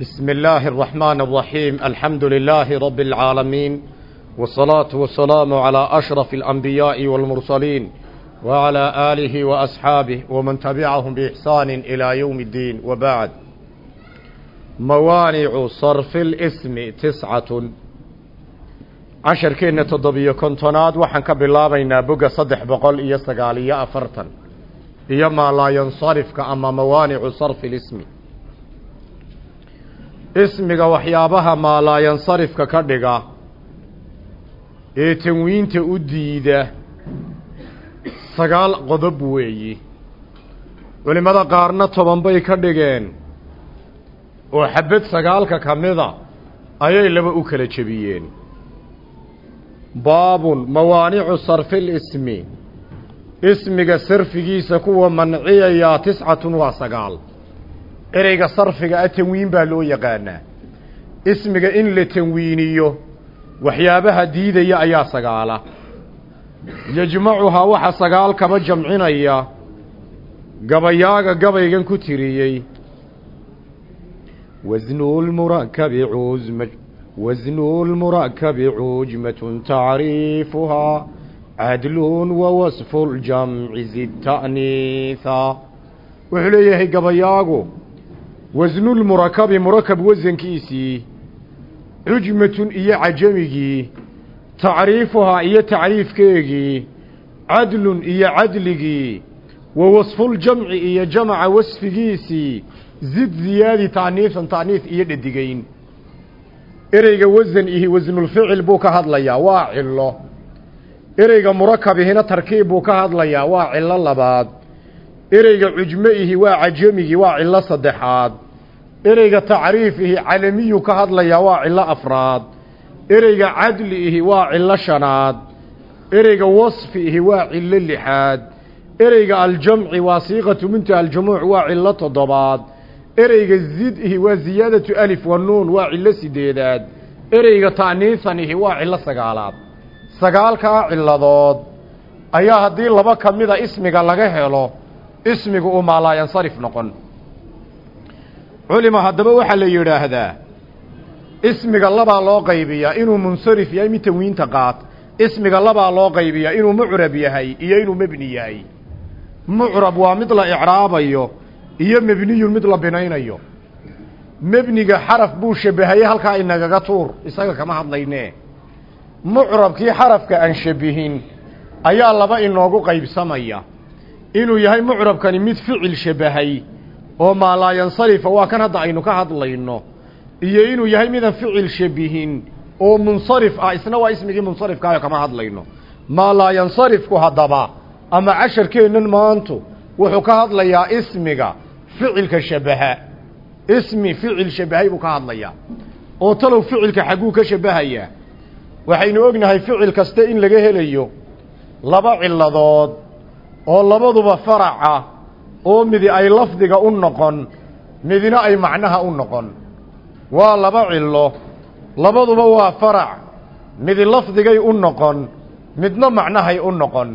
بسم الله الرحمن الرحيم الحمد لله رب العالمين والصلاة والسلام على أشرف الأنبياء والمرسلين وعلى آله وأصحابه ومن تبعهم بإحسان إلى يوم الدين وبعد موانع صرف الاسم تسعة عشر كينة تضبية كنتوناد وحن كبلابينا بقى صدح بقول إيا سقالية أفرتا إيا ما لا ينصرف كأما موانع صرف الاسم ismiga waxyaabaha maalaayansarifka ka dhiga. Ee tanwiinta u diida sagaal qodob weeyi. Culimmada qaarna toban bay ka dhigeen. Oo xabad sagaalka ka mida ayay laba u kala jebiyeen. Baabun mawaanicu sarfil ismi. Ismiga sarfigiisa kuwa manciyayaa tiscatun waa sagaal ereyga sarfiga a tanwiin baa loo yaqaanaa. Ismiga in la tanwiiniyo waxyaabaha diidaya ayaa sagaala. Yajmacuhaa waxa sagaal kaba jamcinaya. Gabayaaga gabaygan ku tiriyey. Wasnulmurakabi cuzma wasnulmurakabi cujmatun tacriifuhaa cadlun wa wasfu ljamci zid ta'niitha wuxuu leeyahay gabayaagu wasnulmurakabi murakab wasankiisii cujmatun iyo cajamigii tacriifuhaa iyo tacriifkeegii cadlun iyo cadligii wa wasfuljamci iyo jamaca wasfigiisii zid ziyaadi ta'niifan ta'niif iyo dhadigayn ereyga wasan ihi wasnulficil buu ka hadlayaa waa cillo. Ereyga murakabihina tarkiib buu ka hadlayaa waa cillo labaad. Ereyga cujmo ihi waa cajamigii waa cillo saddexaad ereyga tacriif ihi calamiyu ka hadlayaa waa cillo afraad ereyga cadli ihi waa cillo shanaad ereyga wasfi ihi waa cillo lixaad ereyga aljamci waa siiqatu muntaha aljumuuc waa cillo toddobaad ereyga zid ihi waa ziyaadatu alif wa nuun waa cillo sideedaad ereyga ta'niisan ihi waa cillo sagaalaad. Sagaalkaa cilladood ayaa haddii laba ka mida ismiga laga helo ismigu uu maalaayansarif noqon culima haddaba waxaa la yidhaahdaa ismiga labaa loo qaybiyaa inuu munsarif yahay mid tanwiinta qaat ismiga labaa loo qaybiyaa inuu mucrab yahay iyo inuu mebni yahay. Mucrab waa mid la icraabayo iyo mebniyun mid la binaynayo. Mebniga xaraf buu shabahaye halkaa inagaga tuur isaga kama hadlayne. Mucrabkii xarafka aan shabihin ayaa laba inoogu qaybsamaya. Inuu yahay mucrabkani mid ficil shabahay oo maalaayansarifa waa kan hadda aynu ka hadlayno iyo inuu yahay midaan ficil shabihin oo munsarif ah isna waa ismigii munsarifkaayo kama hadlayno. Maalaayansarifku haddaba ama casharkeennan maantu wuxuu ka hadlayaa ismiga ficilka shabaha. Ismi ficil shabahay buu ka hadlayaa oo talow ficilka xagguu ka shabahayaa waxaynu ognahay ficil kaste in laga helayo laba ciladood oo labaduba faraca oo midi ay lafdiga u noqon midina ay macnaha u noqon. Waa laba cillo labaduba waa farac. Midi lafdigay u noqon midna macnahay u noqon.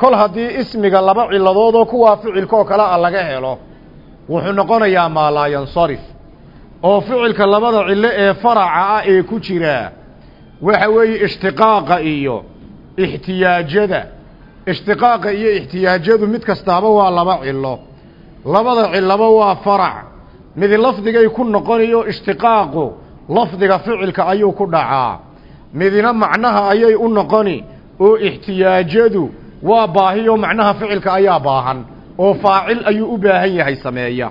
Kol haddii ismiga laba cilladoodoo kuwaa ficilkaoo kale a laga helo wuxuu noqonayaa maalaayansarif oo ficilka labada cillo ee faraca ah ee ku jiraa waxa weeye ishtiqaaqa iyo ixtiyaajada ishtiqaaqa iyo ixtiyaajadu mid kastaaba waa laba cillo. Labada cillaba waa farac. Mid lafdigay ku noqonayo ishtiqaaqu lafdiga ficilka ayuu ku dhacaa. Midina macnaha ayay u noqoni oo ixtiyaajadu waa baahiyo macnaha ficilka ayaa baahan oo faacil ayuu u baahan yahay sameeya.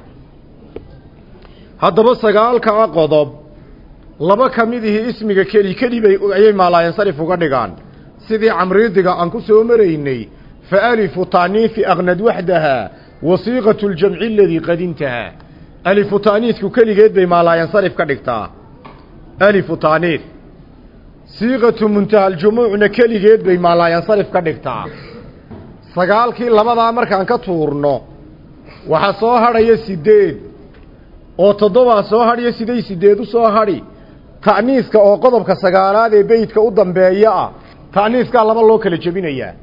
Haddaba sagaalkaa qodob laba ka mid ihi ismiga keli keli bay ayay maalaayansarif uga dhigaan sidii camriidiga aan ku soo maraynay fa alifu taaniifi aqnad waxdahaa wasiiqatu ljamci aladii qad intahaa alifu taaniifku keligeed bay maalaayansarif ka dhigtaa. Alifu taaniif. Siiqatu muntaha aljumuucna keligeed bay maalaayansarif ka dhigtaa. Sagaalkii labadaa markaan ka tuurno waxaa soo hadhaya sideed. Oo toddobaa soo hadhiyo siday sideed u soo hadhi. Ta'niiska oo qodobka sagaalaad ee beydka u dambeeya ah ta'niiskaa laba loo kala jebinayaa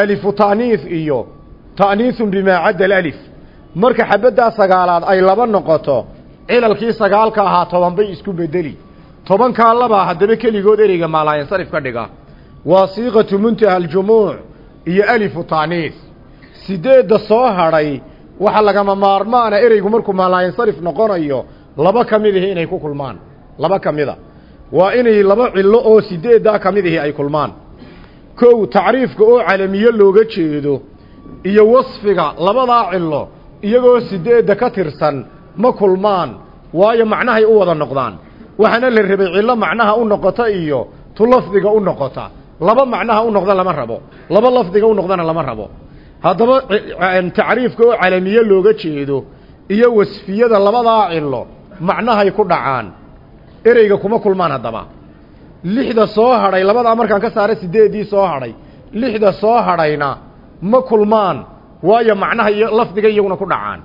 alifu ta'niis iyo ta'niisun bimaa cadda alif marka xabaddaa sagaalaad ay laba noqoto cilalkii sagaalka ahaa toban bay isku bedeli tobankaa labaa haddaba keligood ereyga maalaayansarif ka dhiga waa siiqatu muntaha aljumuuc iyo alifu taaniis sideedda soo hadhay waxa lagama maarmaana ereygu markuu maalaayansarif noqonayo laba ka mid ihi inay ku kulmaan laba ka mida waa inay laba cillo oo sideeddaa ka mid ihi ay kulmaan. Kow tacriifka oo calamiye looga jeedo iyo wasfiga labadaa cillo iyagoo sideedda ka tirsan ma kulmaan waayo macnahay u wada noqdaan. Waxaana la rabay cillo macnaha u noqota iyo tu lafdiga u noqota. Laba macnaha u noqda lama rabo. Laba lafdiga u noqdana lama rabo. Haddaba tacriifka oo calamiye looga jeedo iyo wasfiyada labadaa cillo macnahay ku dhacaan ereyga kuma kulmaan haddaba. Lixda soo hadhay labadaa markaan ka saara siddeeddii soo hadhay. Lixda soo hadhayna ma kulmaan waayo macnaha iyo lafdiga iyaguna ku dhacaan.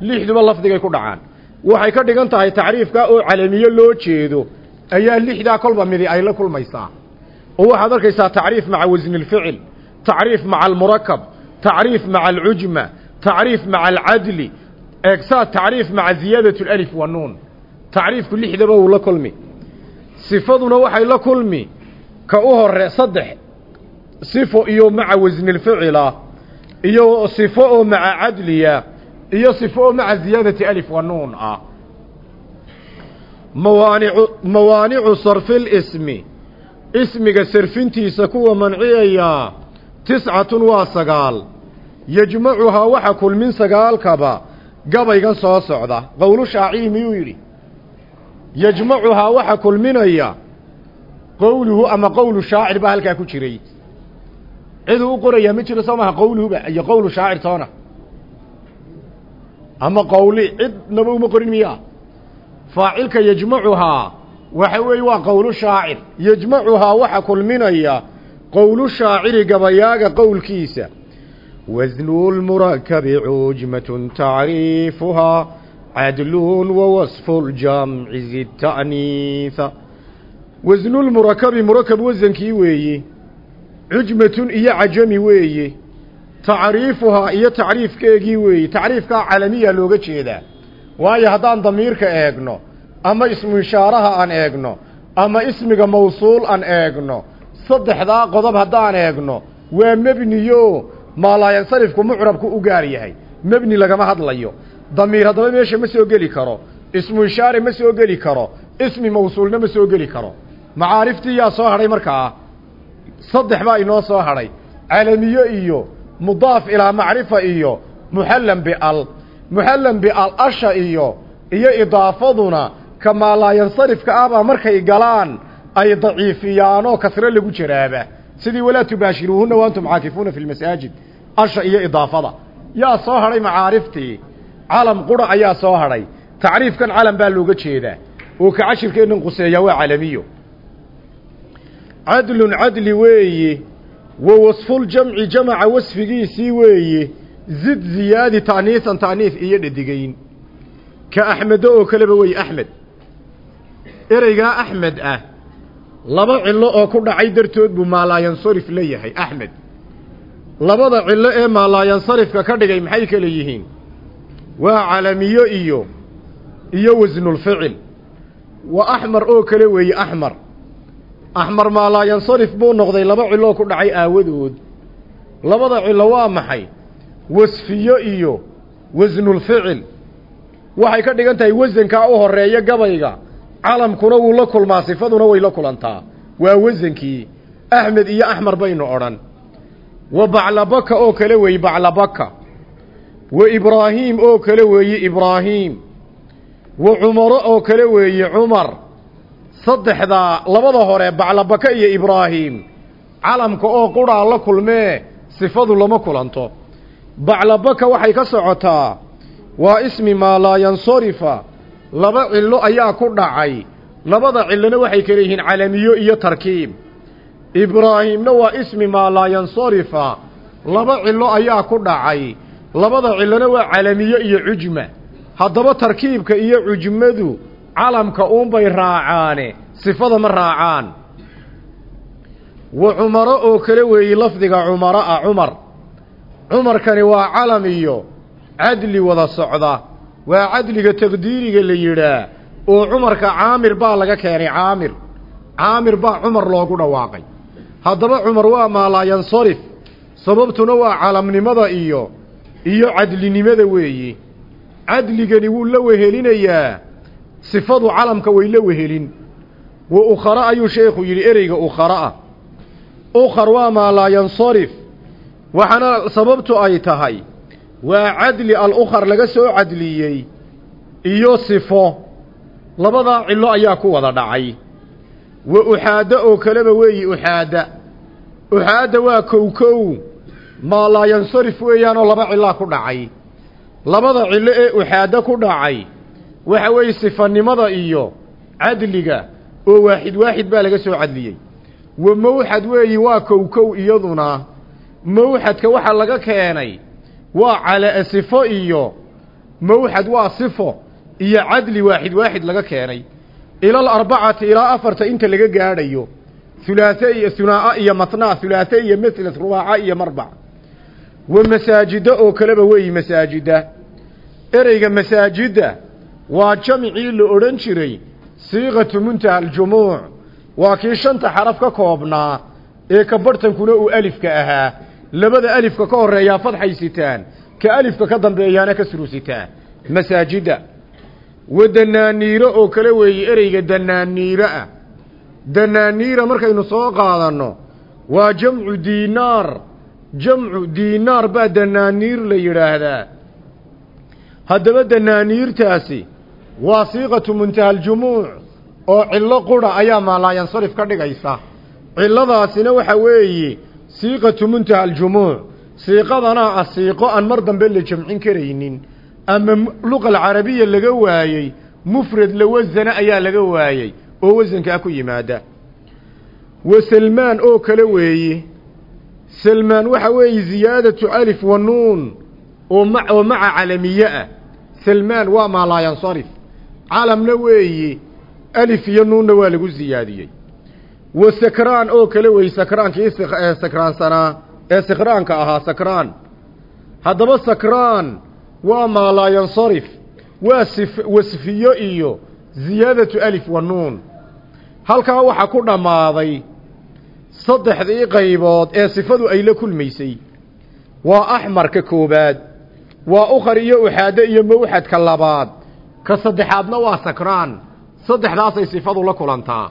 Lixduba lafdigay ku dhacaan. Waxay ka dhigan tahay tacriifka oo calamiyo loo jeedo ayaa lixdaa kolba midi ay la kulmaysaa. Oo waxaad arkaysaa tacriif maca wasni alficil tacriif maca almurakab tacriif maca alcujma tacriif maca alcadli eegsaa tacriif maca ziyaadat wa nuun tacriifku lixdaba wuu la kulmi. Sifaduna waxay la kulmi. Ka u hore saddex. Sifo iyo maca wasni اlficila iyo sifo oo maca cadliya iyo sifo oo maca ziyaadati alif wa nuun ah. Mawaanicu mawaanicu sarfi lismi ismiga sarfintiisa kuwa manciyayaa tiscatun waa sagaal. Yajmacuhaa waxa kulmin sagaalkaba gabaygan soo socda. Qowlu shaacii miyuu yidhi yajmacuhaa waxa kulminaya qowluhu ama qowlu shaacir baa halkaa ku jiray. Ciduu u qorayaa ma jiro soo maha qowluhuba iyo qowlu shaacir toona. Ama qowli cidnaba uma qorin miyaa? Faacilka yajmacuhaa waxa weeye waa qowlu shaacir. Yajmacuhaa waxa kulminaya qowlu shaaciri gabayaaga qowlkiisa. Wasnu lmurakabi cujmatun tacriifuhaa cadlun wawasfu ljamci zid ta'niisa wasnu lmurakabi murakab wasankii weeye cujmatun iyo cajami weeye tacriifuhaa iyo tacriifkeegii weeye tacriifkaa calamiya looga jeedaa waayo haddaan damiirka eegno ama ismu ishaaraha aan eegno ama ismiga mawsuul aan eegno saddexdaa qodob haddaan eegno waa mebniyo maalaayansarifku mucrabku u gaar yahay mebni lagama hadlayo damiir haddaba meesha ma soo geli karo. Ismu ishaare ma soo geli karo. Ismi mawsuulna ma soo geli karo. Macaariftii yaa soo hadhay markaa saddex baa inoo soo hadhay. Calamiyo iyo mudaaf ilaa macrifa iyo muxallan bial. Muxallan bial asha iyo iyo idaafaduna kamaa laa yansarifka ahbaa markay galaan ay daciifiyaanoo kasre lagu jaraaba sidii walaa tubaashiruuhunna wa antum caakifuuna fi lmasaajid asha iyo idaafada. Yaa soo hadhay macaariftii calam qura ayaa soo hadhay. Tacriifkan calam baa looga jeedaa. Oo ka cashirkeennan quseeyaa waa calamiyo cadlun cadli weeye wa wasfuljamci jamaca wasfigiisii weeye zid ziyaadi ta'niisan ta'niif iyo dhedigayn ka axmedo oo kaleba weeye axmed. Ereygaa axmed ah laba cillo oo ku dhacay dartood buu maalaayansarif la yahay axmed. Labada cillo ee maalaayansarifka ka dhigay maxay kale yihiin waa calamiyo iyo iyo wasnulficil wa axmar oo kale weeye axmar axmar maalaayansarif buu noqday laba cilloo ku dhacay aawadood. Labada cillo waa maxay? Wasfiyo iyo wasnulficil waxay ka dhigan tahay wasankaa u horreeya gabayga. Calamkuna wuu la kulmaa sifaduna way la kulantaa. Waa wasankii. Axmed iyo axmar baynu odhan. Wa baclabaka oo kale weeye baclabaka wa ibraahiim oo kale weeye ibraahiim wa cumaro oo kale weeye cumar. Saddexdaa labada hore baclabaka iyo ibraahiim calamka oo qudhaa la kulmee sifadu lama kulanto. Baclabaka waxay ka socotaa waa ismi maa laa yansarifa. Laba cillo ayaa ku dhacay. Labada cillona waxay kale yihiin calamiyo iyo tarkiib. Ibraahiimna waa ismi maa laa yansarifa. Laba cillo ayaa ku dhacay labada cillona waa calamiyo iyo cujma. Haddaba tarkiibka iyo cujmadu calamka uunbay raacaane sifada ma raacaan. Wa cumaro oo kale weeye lafdiga cumaro ah cumar. Cumarkani waa calam iyo cadli wada socda. Waa cadliga taqdiiriga la yidhaa oo cumarka caamir baa laga keenay caamir. Caamir baa cumar loogu dhawaaqay. Haddaba cumar waa maalaayansarif sababtuna waa calamnimada iyo iyo cadlinimada weeye cadligani wuu la wehelinayaa. Sifadu calamka way la wehelin. Wa ukhara ayuu sheekhu yidhi ereyga ukhara'a ukhar waa maalaayansarif waxaana sababtu ay tahay waa cadli al-ukhar laga soo cadliyey iyo sifo. Labadaa cillo ayaa ku wada dhacay. Wa uxaadda oo kaleba weeyi uxaadda uxaadda waa kow kow maalaayansarif weeyaanoo laba cillaa ku dhacay. Labada cillo ee uxaadda ku dhacay waxa weeye sifanimada iyo cadliga oo waaxid waaxid baa laga soo cadliyey. Wa mawxad weeyi waa kow kow iyaduna mawxadka waxaa laga keenay waa cala sifo iyo mawxad waa sifo iyo cadli waaxid waaxid laga keenay. Ilal arbacati ilaa afarta inta laga gaadhayo hulaathe iyo hunaa'a iyo matnaa hulaathe iyo methlas rubaaca iyo marbac wa masaajida oo kaleba weeyi masaajida. Ereyga masaajidda waa jamcii la odhan jiray siiqatu muntaha aljumuuc. Waa kii shanta xaraf ka koobnaa ee ka barhtankuna uu alifka ahaa. Labada alifka ka horeeyaa fadxay sitaan ka alifka ka dambeeyaana ka surusitaan masaajida. Wa danaaniiro oo kale weeye ereyga danaaniiro ah. Danaaniira markaynu soo qaadanno waa jamcu diinaar jamcu diinaar baa danaaniir la yidhaahdaa. Haddaba danaaniirtaasi waa siiqatu muntaha aljumuuc oo cillo qura ayaa maalaayansarif ka dhigaysa. Cilladaasina waxa weeye siiqatu muntaha aljumuuc siiqadanaa ah siiqo aan mar dambe la jamcin karaynin. Ama luqa alcarabiya laga waayey mufrad la wasana ayaa laga waayey oo wasankaa ku yimaada. Wa salmaan oo kale weeye salmaan waxa weeye ziyaadatu alif wa nuun oo oo maca calamiye ah. Salmaan waa maalaayansarif calamna weeye alif iyo nuunna waa lagu siyaadiyey wa sakraan oo kale weeye sakraankii sakraansanaa ee sikraanka ahaa sakraan. Haddaba sakraan waa maalaayansarif waa sif wasfiyo iyo ziyaadatu alif wa nuun. Halkaa waxaa ku dhammaaday saddexdii qaybood ee sifadu ay la kulmaysay. Waa axmarka koobaad waa ukhar iyo uxaade iyo mawxadka labaad. Ka saddexaadna waa sakraan saddexdaasay sifadu la kulantaa.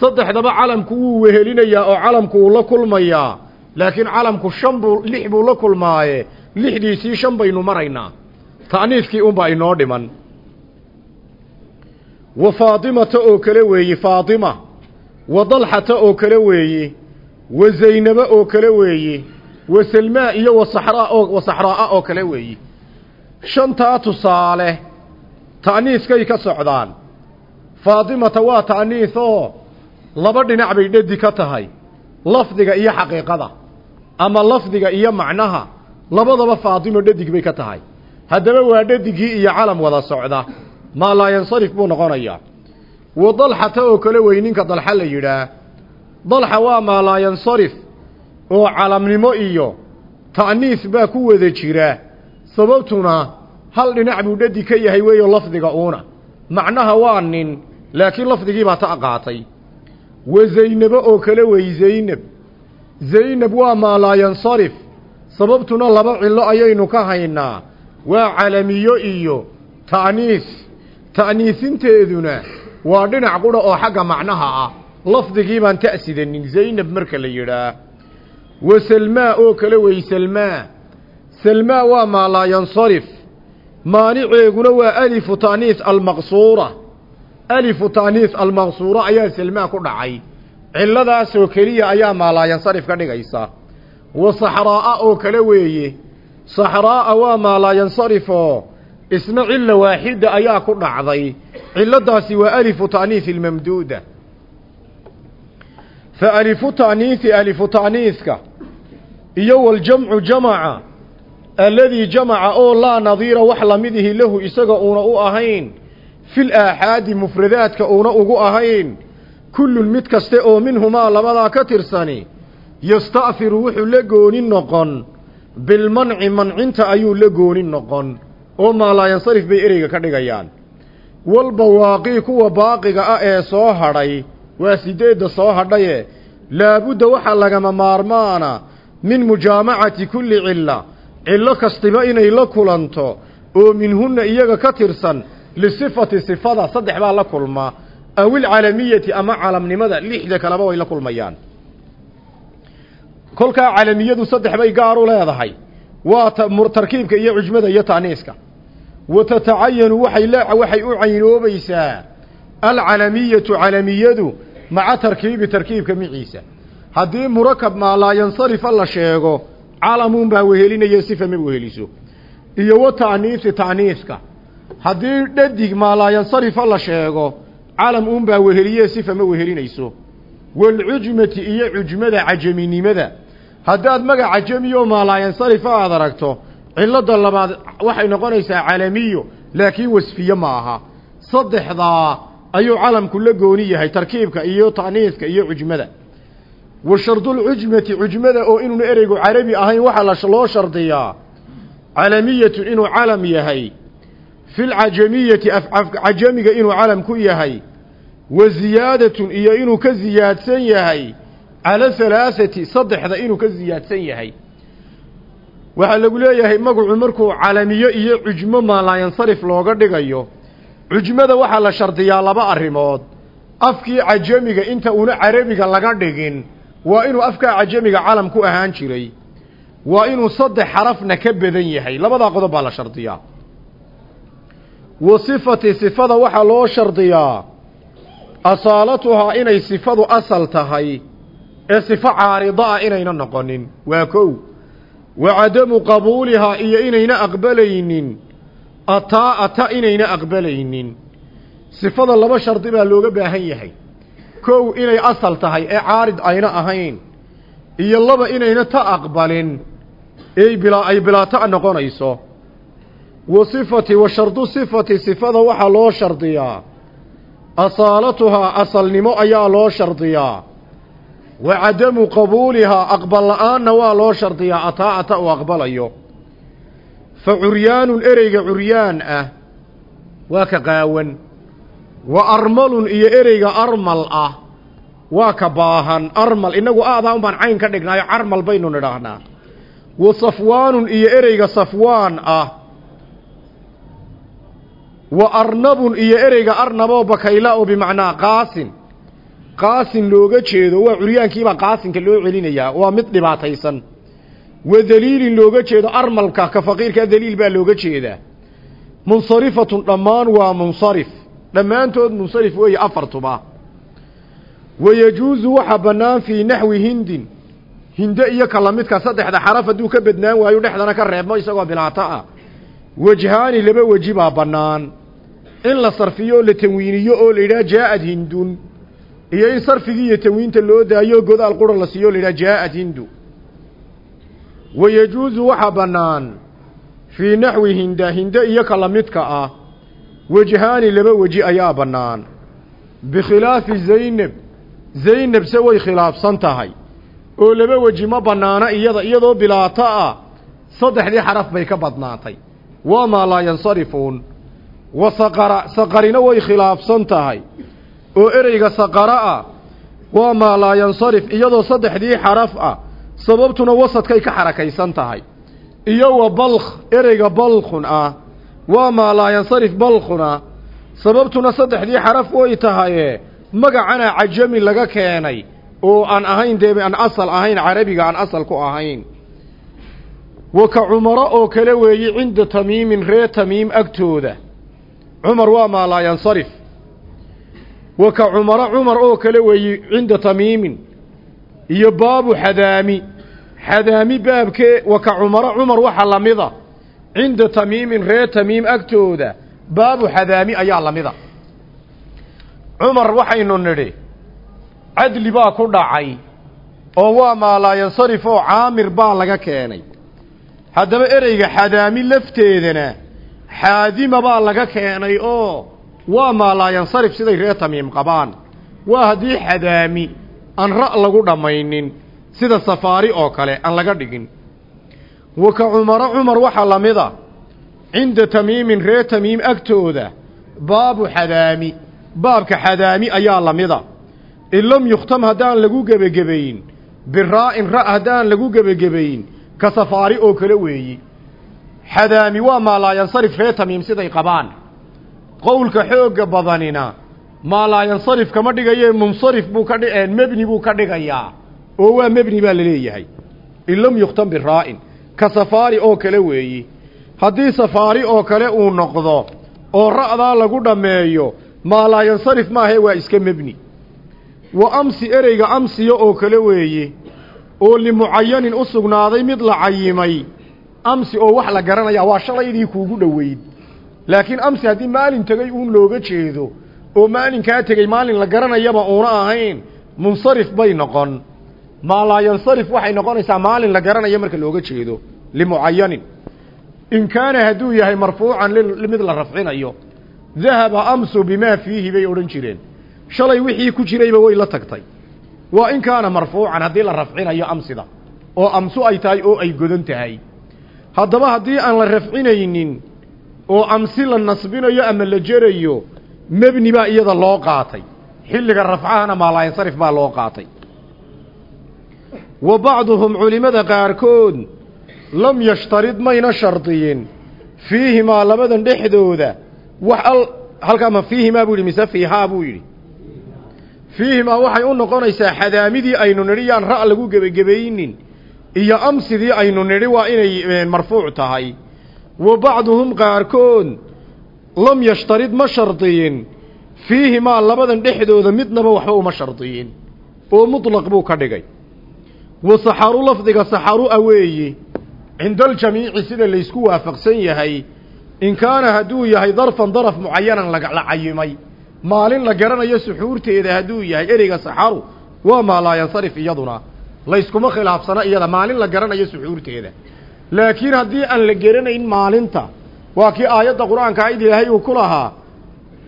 Saddexdaba calamku wuu wehelinayaa oo calamku wuu la kulmayaa laakiin calamku shan buu lix buu la kulmaaye lixdiisii shan baynu maraynaa ta'niiskii unbaa inoo dhiman. Wa faatimata oo kale weeye faatima wa dalxata oo kale weeye wa zaynaba oo kale weeye wa salmaa iyo wasaxraa oo wa saxraa'a oo kale weeye shantaa tusaale ta'niiskay ka socdaan. Faatimata waa ta'niis oo laba dhinac bay dhedi ka tahay lafdiga iyo xaqiiqada ama lafdiga iyo macnaha labadaba faatimo dhadig bay ka tahay. Haddaba waa dhadigii iyo calam wada socda maa laa yansarif buu noqonayaa wa dalxata oo kale wey ninka dalxa la yidhaah dalxa waa maa laa yansarif oo calamnimo iyo ta'niis baa ku wada jira. Sababtuna hal dhinac buu dhadig ka yahay weeyo lafdiga uuna. Macnaha waa nin laakiin lafdigiibaa ta qaatay wa zaynabo oo kale wey zaynab zaynab waa maa laa yansarif sababtuna laba cillo ayaynu ka haynaa. Waa calamiyo iyo ta'niis. Ta'niisinteeduna waa dhinac qudha oo xagga macnaha ah. Lafdigii baan ta'sidanin zaynab marka la yidhaah. Wa salmaa oo kale wey salmaa salmaa waa maa laa yansarif. Maaniceeguna waa alifu ta'niis almaqsuura. Alifu ta'niis almaqsuura ayaa salmaa ku dhacay. Cilladaasoo keliya ayaa maalaayansarif ka dhigaysa. Wa saxraa'a oo kale weeye. Saxraa'a waa maalaayansarifoo isna cilla waaxida ayaa ku dhacday cilladaasi waa alifu ta'niisi almamduuda fa alifu ta'niisi alifu ta'niiska iyo waljamcu jamaca alladii jamaca oo laa nadiira wax lamidihi lahu isaga uuna u ahayn fil aaxaadi mufradaadka uuna ugu ahayn kullun mid kaste oo minhumaa labadaa ka tirsani yasta'firu wuxuu la goonin noqon bilmanci mancinta ayuu la goonin noqon oo maalaayansarif bay ereyga ka dhigayaan walbawaaqii kuwa baaqiga ah ee soo hadhay waa sideedda soo hadhaye laabudda waxaa lagama maarmaana min mujaamacati kulli cilla cillo kastiba inay la kulanto oo minhunna iyaga ka tirsan lisifati sifada saddex baa la kulmaa awilcalamiyati ama calamnimada lixda kaleba way la kulmayaan. Kolkaa calamiyadu saddex bay gaar u leedahay waa tarkiibka iyo cujmada iyo taaniiska wa tatacayanu waxay u caynoobaysaa alcalamiyatu calamiyadu maca tarkiibi tarkiibka miciisa haddii murakab maa laa yansarifa la sheego calamuun baa wehelinaya sifa ma weheliso iyo wa ta'niisi ta'niiska haddii dhadig maa laa yansarifa la sheego calam uun baa weheliye sifa ma wehelinayso walcujmati iyo cujmada cajaminimada haddaad magac cajamiyo maalaayansarifa aad aragto cilada labaad waxay noqonaysaa calamiyo laakiin wasfiye ma aha. Saddexdaa ayuu calamku la gooni yahay tarkiibka iyo ta'niiska iyo cujmada. Wa shardulcujmati cujmada oo inuuna ereygu carabi ahayn waxaa loo shardiyaa calamiyatun inuu calam yahay. Filcajamiyati cajamiga inuu calam ku yahay. Wa ziyaadatun iyo inuu ka ziyaadsan yahay. Cala halaaثati saddexda inuu ka ziyaadsan yahay waxaa lagu leeyahay magacu markuu calamiyo iyo cujmo maalaayansarif looga dhigayo. Cujmada waxaa la shardiyaa laba arrimood. Afkii cajamiga inta una carabiga laga dhigin waa inuu afkaa cajamiga calam ku ahaan jiray. Waa inuu saddex xarafna ka badan yahay. Labadaa qodob baa la shardiyaa. Wa sifati sifada waxaa loo shardiyaa. Asaalatuhaa inay sifadu asal tahay. Ee sifo caarida ah inayna noqonin. Waa kow wa cadamu qabuulihaa iyo inayna aqbalaynin. Ataa ata inayna aqbalaynin. Sifada laba shardi baa looga baahan yahay. Kow inay asal tahay ee caarid ayna ahayn iyo laba inayna ta aqbalin. Ee bilaa ay bilaata noqonayso. Wa sifati wa shardu sifati sifada waxaa loo shardiyaa. Asaalatuhaa asalnimo ayaa loo shardiyaa wa cadamu qabuulihaa aqbal la'aanna waa loo shardiyaa ataa ata uu aqbalayo. Fa curyaanun ereyga curyaan ah waa ka qaawan. Wa armalun iyo ereyga armal ah waa ka baahan. Armal innagu aadaa un baan cayn ka dhignaayo carmal baynu nidhaahnaa. Wa safwaanun iyo ereyga safwaan ah. Wa arnabun iyo ereyga arnaboo bakayla oo bimacnaa qaasin qaasin looga jeedo waa curyaankiibaa qaasinka loo celinayaa waa mid dhibaataysan. Wa daliilin looga jeedo armalka ka faqiirkaa daliil baa looga jeedaa. Munsarifatun dhammaan waa munsarif. Dhammaantood munsarif weeye afartuba. Wa yajuusu waxaa bannaan fii naxwi hindin. Hinde iyo ka lamidka saddexda xaraf hadduu ka badnaan waayo dhexdana ka reebmo isagoo bilaato ah. Wajhaani laba weji baa bannaan. In la sarfiyo la tanwiiniyo oo la yidhaha jaa'ad hindun iyo in sarfigii iyo tanwiinta loo daayo godaal qura la siiyo o la yidhaha jaa'ad hindu wa yajuusu waxaa bannaan fii naxwi hinda hinde iyo ka lamidka ah wajhaani laba weji ayaa bannaan. Bikhilaafi zaynab zaynab se way khilaafsan tahay oo laba weji ma bannaana iyada iyadoo bilaato ah saddexdii xaraf bay ka badnaatay. Waa maa laa yansarifuun. Wa saqara saqarina way khilaafsan tahay oo ereyga saqara ah waa maa laa yansarif iyadoo saddexdii xaraf ah sababtuna wasadkay ka xarakaysan tahay. Iyo wa balkh ereyga balkhun ah waa maa laa yansarif balkhuna sababtuna saddexdii xaraf way tahaye magacana cajami laga keenay oo aan ahayn dee aan asal ahayn carabiga aan asal ku ahayn. Wa ka cumaro oo kale weeye cinda tamiimin ree tamiim agtooda. Cumar waa maa laa yansarif wa ka cumaro cumar oo kale weeye cinda tamiimin. Iyo baabu xadaami xadaami baabkee wa ka cumaro cumar waxa lamida cinda tamiimin ree tamiim agtooda baabu xadaami ayaa lamida cumar waxaynu nidhi cadli baa ku dhacay oo waa maa laa yansarif oo caamir baa laga keenay. Haddaba ereyga xadaami lafteedana xaadima baa laga keenay oo waa maa laa yansarif siday reer tamiim qabaan. Waa haddii xadaami aan ra' lagu dhammaynin sida safaari oo kale aan laga dhigin. Wa ka cumaro cumar waxaa la mida cinda tamiimin reer tamiim agtooda baabu xadaami. Baabka xadaami ayaa lamida in lam yukhtam haddaan lagu gebagebayn biraa'in ra' haddaan lagu gebagebayn ka safaari oo kale weeyi. Xadaami waa maalaayansarif reer tamiim siday qabaan qowlka xoogga badanina maalaayansarif kama dhigayee munsarif buu ka dhi mebni buu ka dhigayaa oo waa mebni baa la leeyahay. In lam yukhtam biraa'in ka safaari oo kale weeyi. Haddii safaari oo kale uu noqdo oo ra'daa lagu dhammeeyo maalaayansarif maahae waa iska mebni. Wa amsi ereyga amsiya oo kale weeye oo limucayanin u sugnaaday mid la cayimay amsi oo wax la garanaya waa shalaydii kuugu dhoweyd laakiin amsi haddii maalin tegey uun looga jeedo oo maalinkaa tegey maalin la garanayaba uuna ahayn munsarif bay noqon. Maalaayansarif waxay noqonaysaa maalin la garanayo marka looga jeedo limucayanin in kaana hadduu yahay marfuucan mid la rafcinayo dahaba amsu bimaa fiihi bay odhan jireen. Shalay wixii ku jirayba way la tagtay. Waa in kaana marfuucan haddii la rafcinayo amsida oo amsu ay tahay oo ay godan tahay. Haddaba haddii aan la rafcinaynin oo amsi la nasbinayo ama la jerayo mebni baa iyada loo qaatay. Xilliga rafcahana maalaayansarif baa loo qaatay. Wa bacduhum culimmada qaarkood lam yashtarid mayna shardiyin. Fiihimaa labadan dhexdooda wax al halkaa ma fiihimaa buu yidhi mise fiihaa buu yidhi? Fiihimaa waxay u noqonaysaa xadaamidii aynu nidhi ra' lagu gebagebaynin iyo amsidii aynu nidhi waa inay marfuuc tahay wa bacduhum qaarkood lam yashtarid ma shardiyin. Fiihimaa labadan dhexdooda midnaba waxba uma shardiyin. Oo mutlaq buu ka dhigay. Wa saxaru lafdiga saxaru a weeyi. Cindaljamiici sida laysku waafaqsan yahay. In kaana hadduu yahay darfan daraf mucayanan la cayimay. Maalin la garanayo suxuurteeda hadduu yahay ereyga saxaru waa maalaayansarif iyaduna. Layskuma khilaafsano iyada. Maalin la garanayo suxuurteeda laakiin haddii aan la geranayn maalinta waa kii aayadda qur'aanka ayd ilaahay uu ku lahaa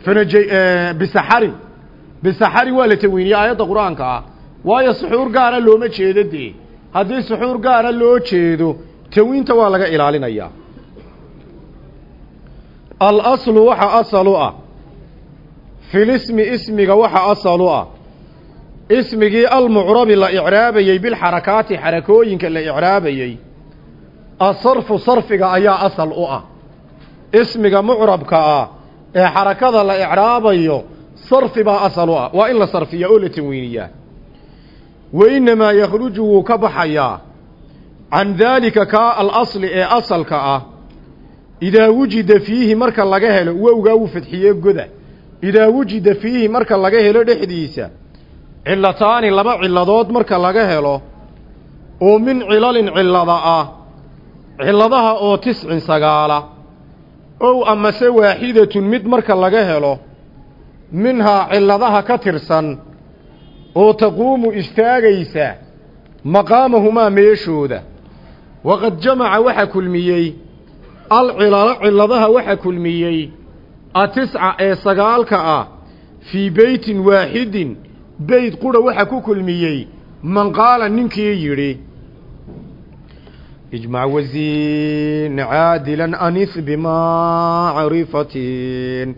fanaj bisaxarin. Bisaxarin waa la tawiiniyey aayadda qur'aanka. Ah waayo suxuur gaara looma jeedo dee. Haddii suxuur gaara loo jeedo tawiinta waa laga ilaalinayaa alaslu waxa asalu ah. Filismi ismiga waxa asalu ah. Ismigii almucrabi la icraabayey bilxarakaati xarakooyinka la icraabayey asarfu sarfiga ayaa asal u ah. Ismiga mucrabka ah ee xarakada la icraabayo sarfi baa asal u ah. Waa in la sarfiyaa oo la tanwiiniyaa wa innamaa yakhruju wuu ka baxayaa. Can daalika kaa alasli ee asalka ah idaa wujida fiihi marka laga helo wowgaa wuu fadxiye goda. Idaa wujida fiihi marka laga helo dhexdiisa cilataani laba ciladood marka laga helo oo min cilalin cilada ah ciladaha oo tiscin sagaala ow amase waaxidatun mid marka laga helo minhaa ciladaha ka tirsan oo taquumu istaagaysa maqaamahumaa meeshooda. Waqad jamaca waxa kulmiyey alcilalo ciladaha waxa kulmiyey atisca ee sagaalka ah fii beytin waaxidin beyt qura waxa ku kulmiyey man qaala ninkii yidhi ijmac wasiin caadilan anis bimacrifatin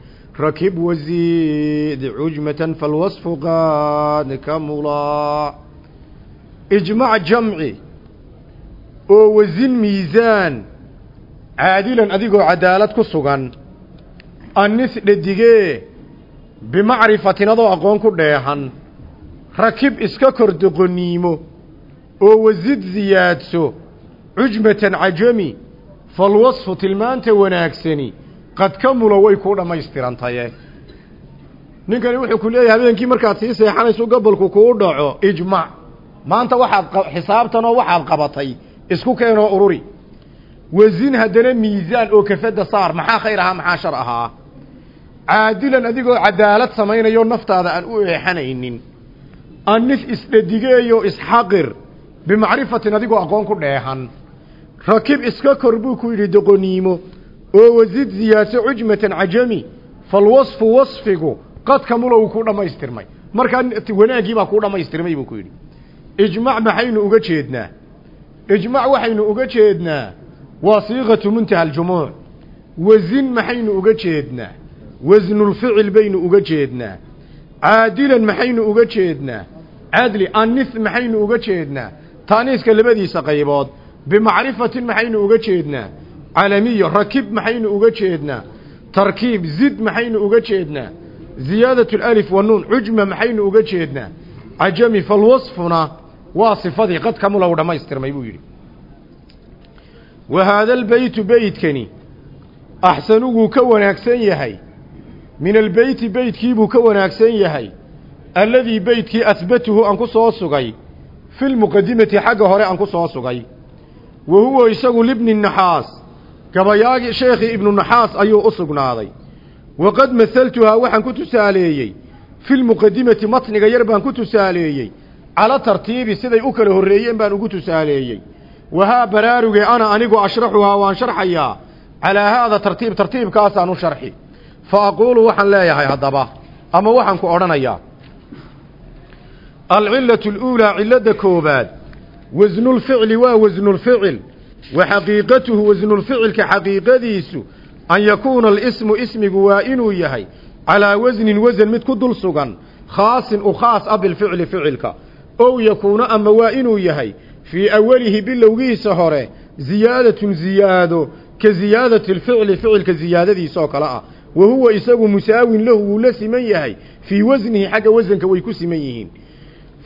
rakib wasiid cujmatan falwasfu qaad kamulaa ijmac jamci oo wasin miisaan caadilan adigoo cadaalad ku sugan anis dhadigee bimacrifatin adoo aqoon ku dheehan rakib iska kor doqoniimo oo wasid siyaadso cujmatan cajami falwasfu tilmaanta wanaagsani qad ka mulo way kuu dhammaystirantaye ninkani wuxuu ku leeyahay habeenkii markaad sii seexanayso gobolku kuu dhaco ijmac maanta waxaad xisaabtanoo waxaad qabatay isku keenoo ururi. Wasin haddana miisaan oo kafadda saar maxaa khayr ahaa maxaa shar ahaa? Caadilan adigoo cadaalad samaynayo naftaada aan u eexanaynin. Anif isdhadigeeyo isxaqir bimacrifatin adigoo aqoon ku dheehan rakib iska kor buu ku yidhi doqoniimo oo wasid ziyaadso cujmatan cajami falwasfu wasfigu qadka mulow ku dhammaystirmay. Markaa wanaaggii baa kuu dhammaystirmay buu ku yidhi. Ijmac maxaynu uga jeednaa? Ijmac waxaynu uga jeednaa waa siiqatu muntaha aljumuuc. Wasin maxaynu uga jeednaa? Wasnulficil baynu uga jeednaa. Caadilan maxaynu uga jeednaa? Cadli anis maxaynu uga jeednaa? Taaniiska labadiisa qaybood bimacrifatin maxaynu uga jeednaa. Calamiyo rakib maxaynu uga jeednaa. Tarkiib zid maxaynu uga jeednaa. Ziyaadat alif wanuun cujma maxaynu uga jeednaa. Cajami falwasfuna waa sifadii qad kamulow dhammaystirmay buu yidhi. Wa haada albeytu beytkani axsanu wuu ka wanaagsan yahay. Min albeyti beytkiibuu ka wanaagsan yahay. Alladii beytkii ahbatuhu aan ku soo sugay. Fi lmuqadimati xagga hore aan ku soo sugay wa huwa isagu libni naxaas gabayaagii sheekhii ibnu naxaas ayuu u sugnaaday waqad mahaltuhaa waxaan ku tusaaleeyey fi lmuqadimati matniga yar baan ku tusaaleeyey cala tartiibi siday u kala horreeyeen baan ugu tusaaleeyey wahaa baraaruge ana anigu ashraxuhaa waan sharxayaa calaa haada tartiib tartiibkaasaan u sharxi fa aquulu waxaan leeyahay haddaba ama waxaan ku odhanayaa alcillatu aluulaa cilladda koobaad wasnulficli waa wasnulficil wa xaqiiqatuhu wasnulficilka xaqiiqadiisu an yakuuna alismu ismigu waa inuu yahay calaa wasnin wasan mid ku dul sugan khaasin u khaas ah bilficli ficilka. Ow yakuuna ama waa inuu yahay fii awalihi bilowgiisa hore ziyaadatun ziyaado ka ziyaadati alficli ficilka ziyaadadiisaoo kale ah. Wa huwa isagu musaawin lahu wuu la siman yahay fii wasnihi xagga wasanka way ku siman yihiin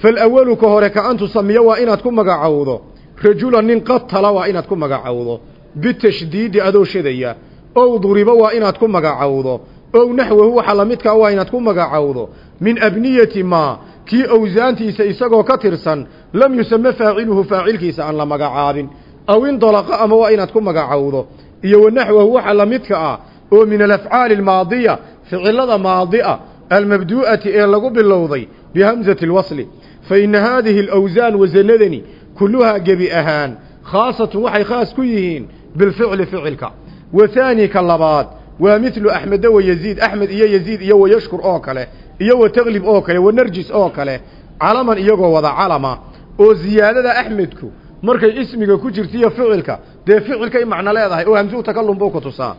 falawalu ka hore ka an tusamiyo waa inaad ku magacowdo rajulan nin qatala waa inaad ku magacowdo bitashdiidi adoo shadaya ow duribo waa inaad ku magacowdo ow naxwahu waxa la midkaa waa inaad ku magacowdo min abniyati maa kii owsaantiisa isagoo ka tirsan lam yusame faaciluhu faacilkiisa aan la magacaabin aw indalaqa ama waa inaad ku magacowdo iyo wanaxwahu waxa la midka ah oo min alafcaali almaadiya ficilada maadi'a almabduu'ati ee lagu bilowday bihamsati alwasli fa ina haadihi alawsaan wasanadani kulluhaa gebi ahaan khaasatun waxay khaas ku yihiin bilficli ficilka wa haani ka labaad waa midlu axmeda wa yaziid axmed iyo yaziid iyo wayashkur oo kale iyo wa taklib oo kale wa narjis oo kale calaman iyagoo wada calama oo ziyaadada axmedku markay ismiga ku jirtaiyo ficilka dee ficilkay macno leedahay oo hamsuu takallum buu ku tusaa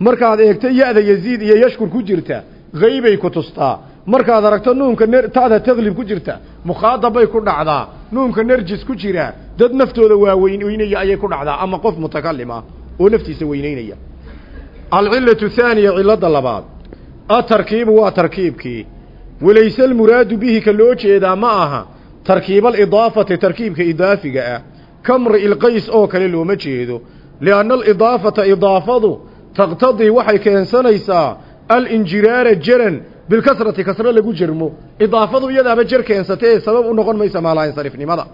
markaad eegto ya-da yaziid iyo yashkur ku jirta haybay ku tustaa markaad aragto nuunka ta'da taklib ku jirta mukhaadabbay ku dhacdaa. Nuunka narjis ku jira dad naftooda waa weyneynaya ayay ku dhacdaa ama qof mutakalima oo naftiisa weyneynaya. Alcillatu haaniya cilladda labaad. Atarkiibu waa tarkiibkii. Walayse almuraadu bihi ka loo jeedaa ma aha tarkiibalidaafati tarkiibka idaafiga ah. Kamri ilqays oo kale looma jeedo. Lianna alidaafata idaafadu taqtadii waxay keensanaysaa alinjiraara jaran bilkasrati kasre lagu jermo idaafadu iyadaaba jer keensata ee sabab u noqon maysa maalaainsarifnimada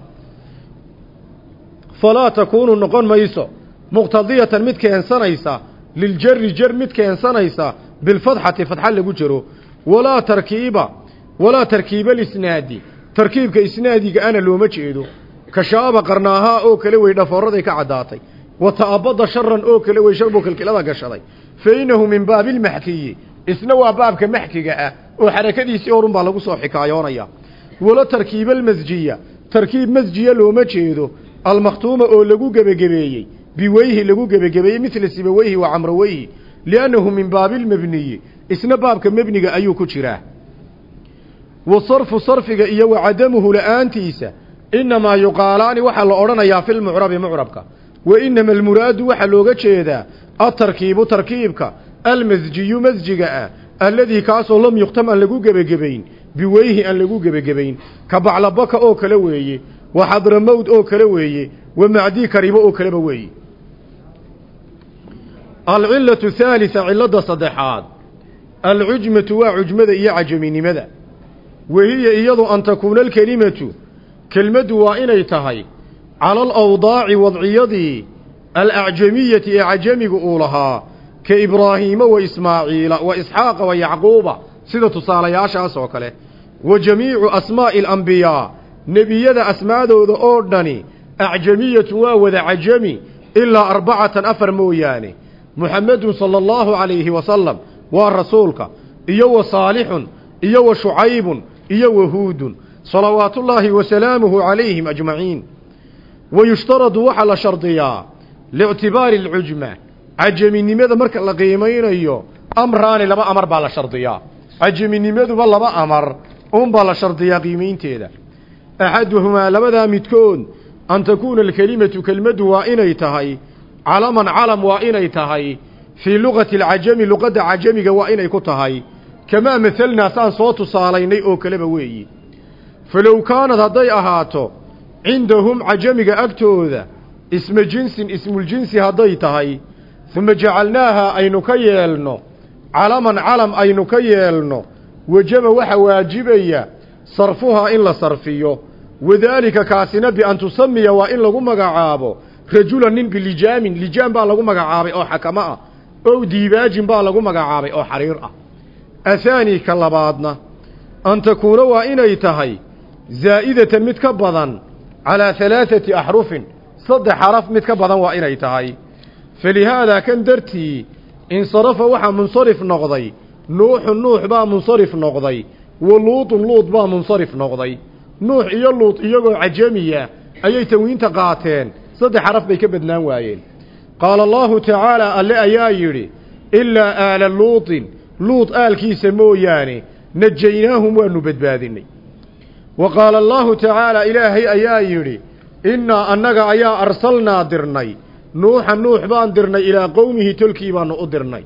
falaa takuunu noqon mayso. Muqtadiyatan mid keensanaysa liljari jer mid keensanaysa bilfadxati fadxa lagu jero walaa tarkiiba walaa tarkiiba alisnaadi tarkiibka isnaadiga ana looma jeedo. Kashaaba qarnaahaa oo kale wey dhafooraday ka caddaatay. Wa ta'abada sharan oo kale wey sharbuu kilkilada gashaday. Fa innahu min baabilmaxkiyi isna waa baabka maxkiga ah oo xarakadiisii horun baa lagu soo xikaayoonaya. Wala tarkiiba almasjiya tarkiib masjiya looma jeedo almakhtuuma oo lagu gebagebeeyey biweyhi lagu gebagebeeyey midla sibaweyhi wa camraweyhi liannahu min baabilmebniyi isna baabka mebniga ayuu ku jiraa. Wa sarfu sarfiga iyo wa cadamuhu la'aantiisa innamaa yuqaalaani waxaa la odhanayaa filmucrabi mucrabka. Wa inama almuraadu waxaa looga jeedaa atarkiibu tarkiibka almasjiyu masjiga ah alladii kaasoo lam yukhtam aan lagu gebagebayn biweyhi aan lagu gebagebayn ka baclabaka oo kale weeye wa xadramowd oo kale weeye wa macdii karibo oo kaleba weeye. Alcillatu haalisa cilladda saddexaad. Alcujmatu waa cujmada iyo cajaminimada. Wahiya iyadu an takuuna alkelimatu kelmaddu waa inay tahay cala alawdaaci wadciyadii alacjamiyati ee cajamigu uu lahaa ka ibraahiima wa ismaaciila wa isxaaqa wa yacquuba sida tusaalayaashaas oo kale wa jamiicu asmaa'i alambiyaa nebiyada asmaadooda oo dhani acjamiyatu waa wada cajami ilaa arbacatan afar mooyaane. Muxamedun sala allahu calayhi wasalam waa rasuulka iyo wa saalixun iyo wa shucaybun iyo wa huudun. Salawaatullaahi wa salaamuhu calayhim ajmaciin. Wa yushtaradu waxaa la shardiyaa liictibaari alcujma cajaminimada marka la qiimaynayo amraani laba amar baa la shardiyaa. Cajaminimaduba laba amar unbaa la shardiyaa qiimaynteeda. Axaduhumaa labadaa midkood an takuuna alkelimatu kelmaddu waa inay tahay calaman calam waa inay tahay fii luqati alcajami luqadda cajamiga waa inay ku tahay. Kamaa mahalnaa saan soo tusaalaynay oo kaleba weeyi. Falow kaanad hadday ahaato cindahum cajamiga agtooda isma jinsin ismuljinsi hadday tahay uma jacalnaaha aynu ka yeelno calaman calam aynu ka yeelno wajaba waxa waajibaya sarfuhaa in la sarfiyo. Wadaalika kaasina bian tusamiya waa in lagu magacaabo rajulan nin bilijaamin lijaam baa lagu magacaabay oo xakamo ah ow diibaajin baa lagu magacaabay oo xariir ah. Athaani ka labaadna an takuuna waa inay tahay zaa'idatan mid ka badan calaa halaaثati axrufin saddex xaraf mid ka badan waa inay tahay falihaadaa kan dartii insarafa waxaa munsarif noqday nuuxun nuux baa munsarif noqday wa luutun luut baa munsarif noqday nuux iyo luut iyagoo cajamiya ayay tanwiinta qaateen saddex xaraf bay ka badnaan waayeen qaala allaahu tacaalaa alle ayaa yidhi ilaa aala luutin luut aalkiisa mooyaane najaynaahum waanu badbaadinay wa qaala allaahu tacaalaa ilaahay ayaa yidhi innaa annaga ayaa arsalnaa dirnay nuuxa nuux baan dirnay ilaa qowmihi tolkii baanu u dirnay.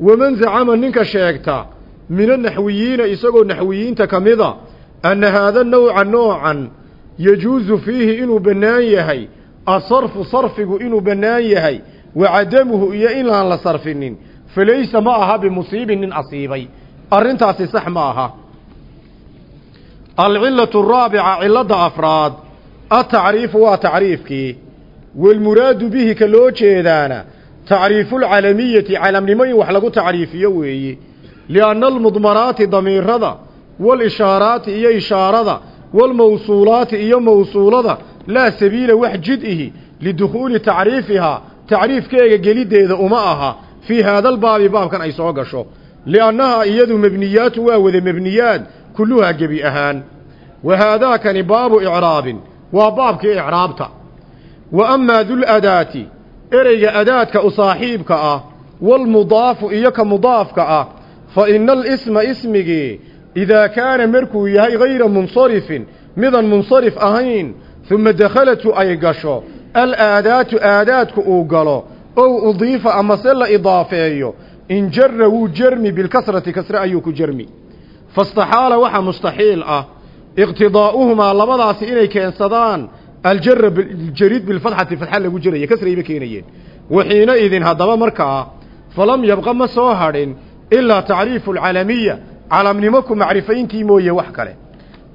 Waman zacama ninka sheegta mina naxwiyiina isagoo naxwiyiinta ka mida anna haada nawca noocan yajuusu fiihi inuu bannaan yahay asarfu sarfigu inuu bannaan yahay wa cadamuhu iyo inaan la sarfinin falaysa ma aha bimusiibin nin asiibay. Arrintaasi sax ma aha. Alcilatu araabica cilladda afraad atacriifu waa tacriifkii walmuraadu bihi ka loo jeedaana tacriifulcalamiyati calamnimo in wax lagu tacriifiyo weeye lianna almudmaraati damiirada walishaaraati iyo ishaarada walmawsuulaati iyo mawsuulada laa sabiila wax jid-ihi lidukhuuli tacriifihaa tacriifkeega geliddeeda uma aha fii haadalbaabi baabkan ay soo gasho liannahaa iyadu mebniyaatu waa wada mebniyaad kulluhaa gebi ahaan wa haadaakani baabu icraabin waa baabkii icraabta wa amaa duladaati ereyga adaadka u saaxiibka ah walmudaafu iyo ka mudaafka ah fa ina alisma ismigii idaa kaana markuu yahay hayra munsarifin midan munsarif ahayn uma dakhalatu ay gasho alaadaatu aadaadku uu galo ow udiifa amase la idaafeeyo in jarra wuu jermi bilkasrati kasre ayuu ku jermi fastaxaala waxa mustaxiil ah iqtidaa'uhumaa labadaasi inay keensadaan aljara jarid bilfadxati fadxa lagu jaraya kasrayba keenayeen waxiina idin haddaba markaa falam yabqa ma soo hadhin ilaa tacriifu alcalamiya calamnimo ku macrifayntii mooye wax kale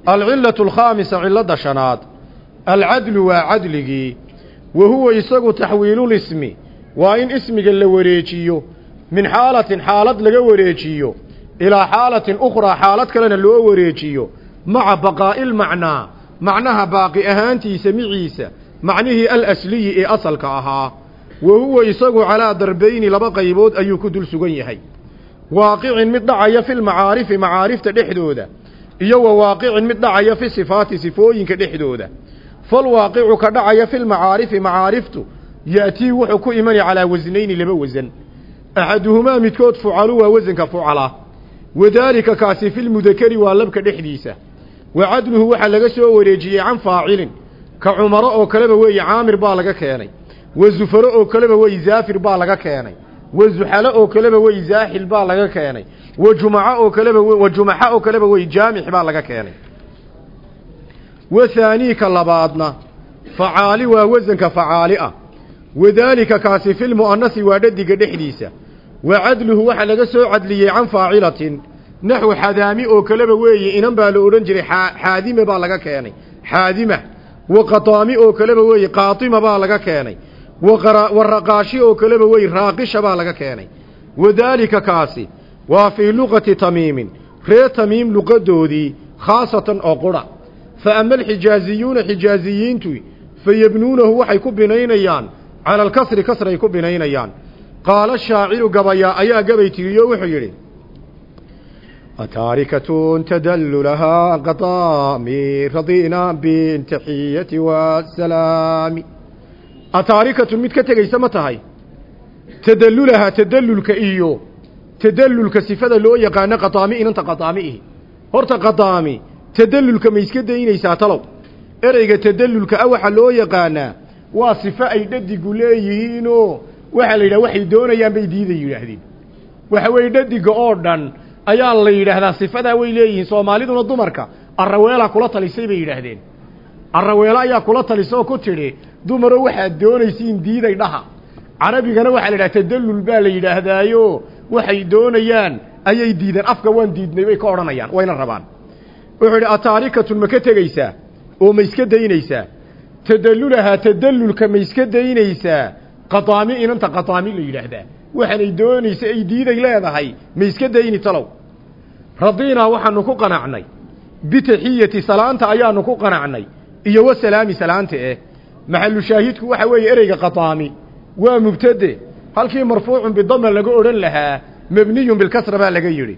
alcilatu alkhaamisa cilladda shanaad alcadlu waa cadligii wa huwa isagu taxwiilulismi waa in ismiga la wareejiyo min xaalatin xaalad laga wareejiyo ilaa xaalatin ukhraa xaalad kalena loo wareejiyo maca baqaa'i macnaha baaqi ahaantiisa miciisa macnihii alasliyi ee asalka ahaa wa huwa isagu calaa darbayni laba qaybood ayuu ku dul sugan yahay. Waaqicin mid dhacaya filmacaarifi macaarifta dhexdooda iyo wa waaqicin mid dhacaya fi sifaati sifooyinka dhexdooda. Falwaaqicu ka dhacaya filmacaarifi macaariftu ya'tii wuxuu ku imani calaa wasnayni laba wasan axaduhumaa midkood fucalu waa wasanka fucala. Wadaalika kaasi filmudakari waa labka dhexdiisa wa cadluhu waxaa laga soo wareejiyey can faacilin. Ka cumaro oo kaleba weeye caamir baa laga keenay. Wa zufaro oo kaleba wey zaafir baa laga keenay. Wa zuxalo oo kaleba wey zaaxil baa laga keenay. Wa jumaca oo kaleba wa jumaxa oo kaleba wey jaamix baa laga keenay. Wa haanii ka labaadna facaali waa wasanka facaali ah. Wadaalika kaasi filmu'anasi waa dhadiga dhexdiisa. Wa cadluhu waxaa laga soo cadliyey can faacilatin naxwi xadaami oo kaleba weeye inan baa la odhan jiray xaadime baa laga keenay. Xaadima wa qataami oo kaleba weeye qaatima baa laga keenay. Wa raqaashi oo kaleba weeye raaqisha baa laga keenay. Wadaalika kaasi waa fii luqati tamiimin reer tamiim luqadoodii khaasatan oo qura. Fa ama alxijaaziyuuna xijaaziyiintu fayabnuunahu waxay ku binaynayaan cala alkasri kasray ku binaynayaan. Qaala shaaciru gabayaa ayaa gabay tiriyo wuxuu yidhi taarikatun tadallu lahaa qadaami radiina bintaxiyati wasalaami ataarikatun mid ka tegaysa ma tahay tadallulaha tadallulka iyo tadallulka sifada loo yaqaano qadaami inanta qadaamiihi horta qadaami tadallulka ma iska daynaysaa talow ereyga tadallulka ah waxaa loo yaqaanaa waa sifo ay dhadigu leeyihiinoo waxaa la yidhaha waxay doonayaan bay ayaa la yidhaahdaa sifadaa way leeyihiin soomaaliduna dumarka arraweelaa kula talisay bay yidhaahdeen. Arraweelo ayaa kula talisay oo ku tidhi dumaro waxaad doonaysiin diiday dhaha. Carabigana waxaa la yidhaha tadallul baa la yidhaahdaayo. Waxay doonayaan ayay diideen. Afka waan diidnay bay ka odhanayaan. Wayna rabaan. Wuxuu yidhi ataarikatun ma ka tegaysaa? Oo ma iska daynaysaa? Tadallulahaa tadallulka ma iska daynaysaa? Qadaami inanta qadaami la yidhaahdaa waxaanay doonaysa ay diiday leedahay ma iska dayni talow. Radiinaa waxaanu ku qanacnay. Bitaxiyati salaanta ayaanu ku qanacnay. Iyo wa salaami salaanta eh. Maxalu shaahidku waxa weeye ereyga qadaami waa mubtade. Halkii marfuucun bidama laga odhan lahaa mabniyun bilkasra baa laga yidhi.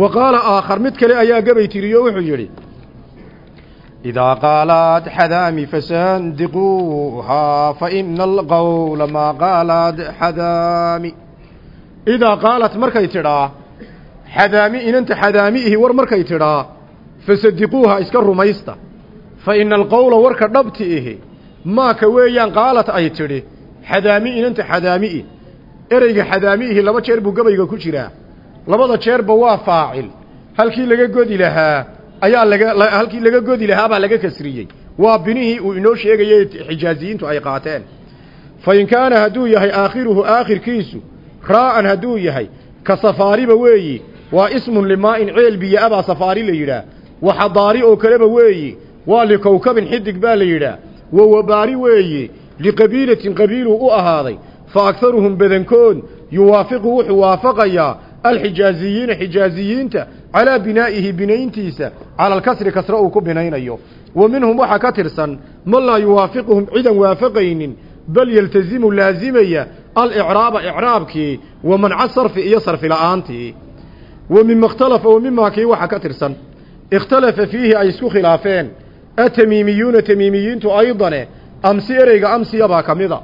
Wa qaala aakhar mid kale ayaa gabay tiriyo wuxuu yidhi idaa qaalaad xadaami fasandiquuhaa faina alqowla maa qaalaad xadaami idaa qaalat markay tidhaa xadaami inanta xadaamiihi war markay tidhaa fasadiquuha iska rumaysta fa ina alqowla warka dhabti ihi maaka weeyaan qaalad ay tidhi xadaami inanta xadaami'i ereyga xadaami'ihi laba jeer buu gabayga ku jiraa labada jeerba waa faacil halkii laga godi lahaa ayaa laga halkii laga godi lahaa baa laga kasriyey waa binihii uu inoo sheegayay xijaaziyiintu ay qaateen fa in kaana hadduu yahay aakhiruhu aakhirkiisu raa'an hadduu yahay ka safaariba weeyi waa ismun limaa'in ceel biyo-abaa safaari la yidhaah wa xadaari oo kaleba weeyi waa likowkabin xidig baa la yidhaah wa wabaari weeyi liqabiilatin qabiiluu u ahaaday. Fa agharuhum badankood yuwaafiqu wuxuu waafaqayaa alxijaaziyiina xijaaziyiinta calaa binaa'ihi binayntiisa cala alkasri kasre uu ku binaynayo. Wa minhum waxaa ka tirsan man laa yuwaafiquhum cidan waafaqaynin bal yeltazimu laazimaya alicraaba icraabkii wa manca sarfi iyo sarfi la'aantii. Wa mima ikhtalafa wa mimaa kii waxaa ka tirsan. Ikhtalafa fiihi ay isku khilaafeen. Atamiimiyuuna tamiimiyiintu aydane amsi ereyga amsiyabaa ka mida.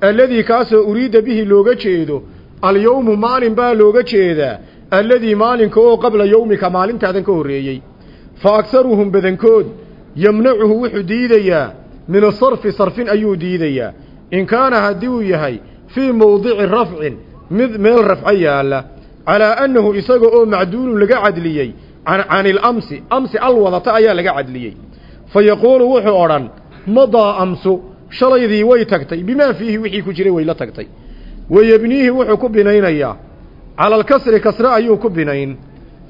Alladii kaasoo uriidda bihi looga jeedo alyowmu maalin baa looga jeedaa. Alladii maalinka oo qabla yowmika maalintaadan ka horreeyey. Fa agharuhum badankood yemnacuhu wuxuu diidayaa min asarfi sarfin ayuu diidayaa. In kaana haddii uu yahay fii mowdici rafcin mid meel rafco yaalla calaa annahu isaga oo macduulun laga cadliyey can ilamsi amsi al wadata ayaa laga cadliyey. Fa yaquulu wuxuu odhan madaa amsu? Shalaydii way tagtay. Bimaa fiihi wixii ku jiray way la tagtay. Wayebniihi wuxuu ku binaynayaa cala alkasri kasre ayuu ku binayn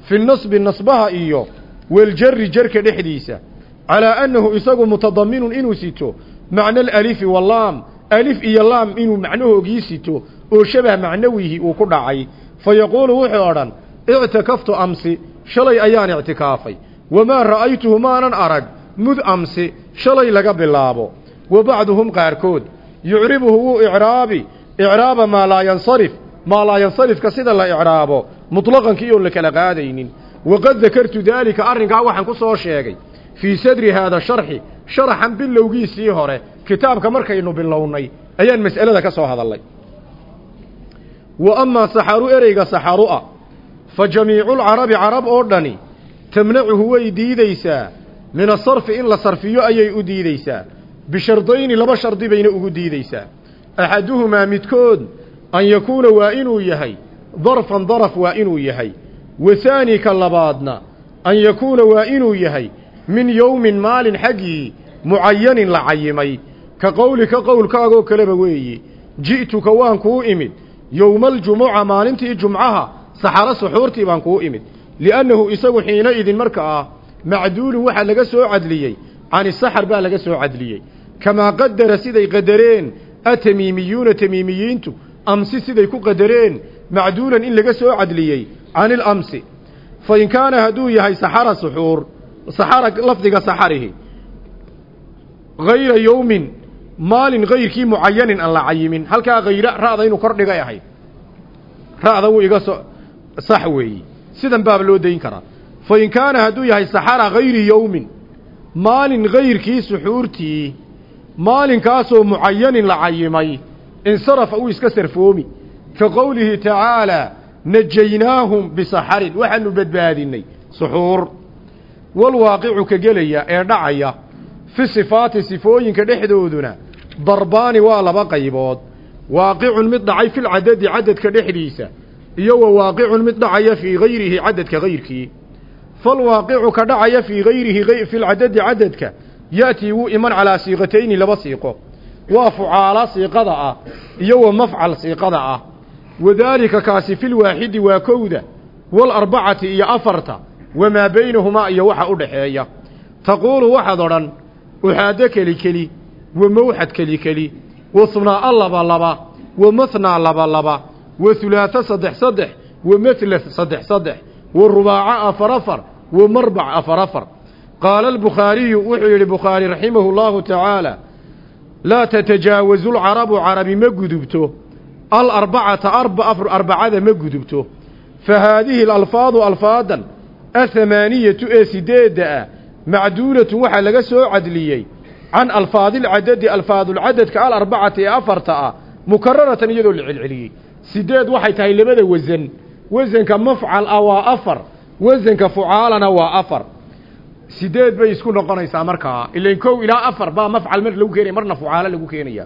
fi nasbi nasbaha iyo waljari jarka dhexdiisa calaa annahu isagu mutadaminun inuu sito macna alalifi wallaam alif iyo laam inuu macnahoogii sito oo shabah macnawihi uu ku dhacay. Fa yaquulu wuxuu odhan ictakaftu amsi shalay ayaan ictikaafay. Wamaa ra'aytuhu maanan arag mud amsi shalay laga bilaabo. Wa bacduhum qaarkood yucribuhu wuu icraabi icraaba maa laa yansarif maa laa yansarifka sida la icraabo mutlaqankii oon la kala qaadaynin. Waqad dakartu daalika arrinkaa waxaan ku soo sheegay fii sadri haada sharxi sharaxan bilowgiisii hore kitaabka markaynu bilownay ayaan mas'alada ka soo hadalnay wa amaa saxaru ereyga saxaru'a fa jamiiculcarabi carab oo dhani tamnacuhu way diidaysaa min asarfi in la sarfiyo ayay u diidaysaa bishardayni laba shardi bayna ugu diidaysaa. Axaduhumaa midkood an yakuuna waa inuu yahay darfan daraf waa inuu yahay. Wa haani ka labaadna an yakuuna waa inuu yahay min yowmin maalin xaggii mucayanin la cayimay ka qowlika qowlkaagoo kaleba weeye ji'tuka waan kuu imid. Yowmaaljumuca maalintii jumcaha saxaro suxuurtii baan kuu imid. Li'annahu isagu xiina idin marka ah macduulun waxaa laga soo cadliyey cani saxar baa laga soo cadliyey. Kamaa qadara siday qadareen atamiimiyuuna tamiimiyiintu amsi siday ku qadareen macduulan in laga soo cadliyey can ilamsi fa in kaana hadduu yahay saxara suxuur saxara lafdiga saxarihi. Hayra yowmin maalin kayrkii mucayanin aan la cayimin. Halkaa hayra ra'da inuu kor dhigay ahayd ra'da wuu iga soo sax weeyi. Sidan baaba loo dayn karaa. Fa in kaana hadduu yahay saxara hayri yowmin maalin kayrkii suxuurtii maalinkaasoo mucayanin la cayimay insarafa uu iska sarfoomi. Ka qowlihi tacaalaa najaynaahum bisaxarin. Waxaanu badbaadinay suxuur walwaaqicu ka gelaya ee dhacaya fi sifaati sifooyinka dhexdooduna darbaani waa laba qaybood waaqicun mid dhacay filcadadi cadadka dhexdiisa iyo wa waaqicun mid dhacaya fii gayrihi cadadka gayrkii falwaaqicu ka dhacaya fii gayrihi filcadadi cadadka ya'tii wuu iman calaa siiqatayni laba siiqo waa fucaala siiqada ah iyo wa mafcal siiqada ah wadaalika kaasi filwaaxidi waa kowda walarbacati iyo afarta wamaa baynahumaa iyo waxa u dhaxeeya. Taquulu waxaad odhan uxaado keli keli wa mawxad keli keli wa hunaa'a laba laba wa mathnaa laba laba wa hulaatha saddex saddex wa mathlath saddex saddex wa rubaaca afar afar wa marbac afar afar. Qaala albukhaariyu wuxuu yidhi bukhaari raximahu llahu tacaala laa tatajaawazu lcarabu carabi ma gudubto alarbacata arbacada ma gudubto fa haadihi alalfaadu alfaadan athamaaniyatu ee sideedda ah macduulatun waxaa laga soo cadliyey can alfaadilcadadi alfaadulcadadka alarbacati ee afarta ah mukararatan iyadoo la celceliyey. Sideed waxay tahay labada wasan wasanka mafcal ah waa afar wasanka fucaalana waa afar. Sideed bay isku noqonaysaa markaa ilan kow ilaa afar baa mafcal mar lagu keenaya marna fucaalo lagu keenaya.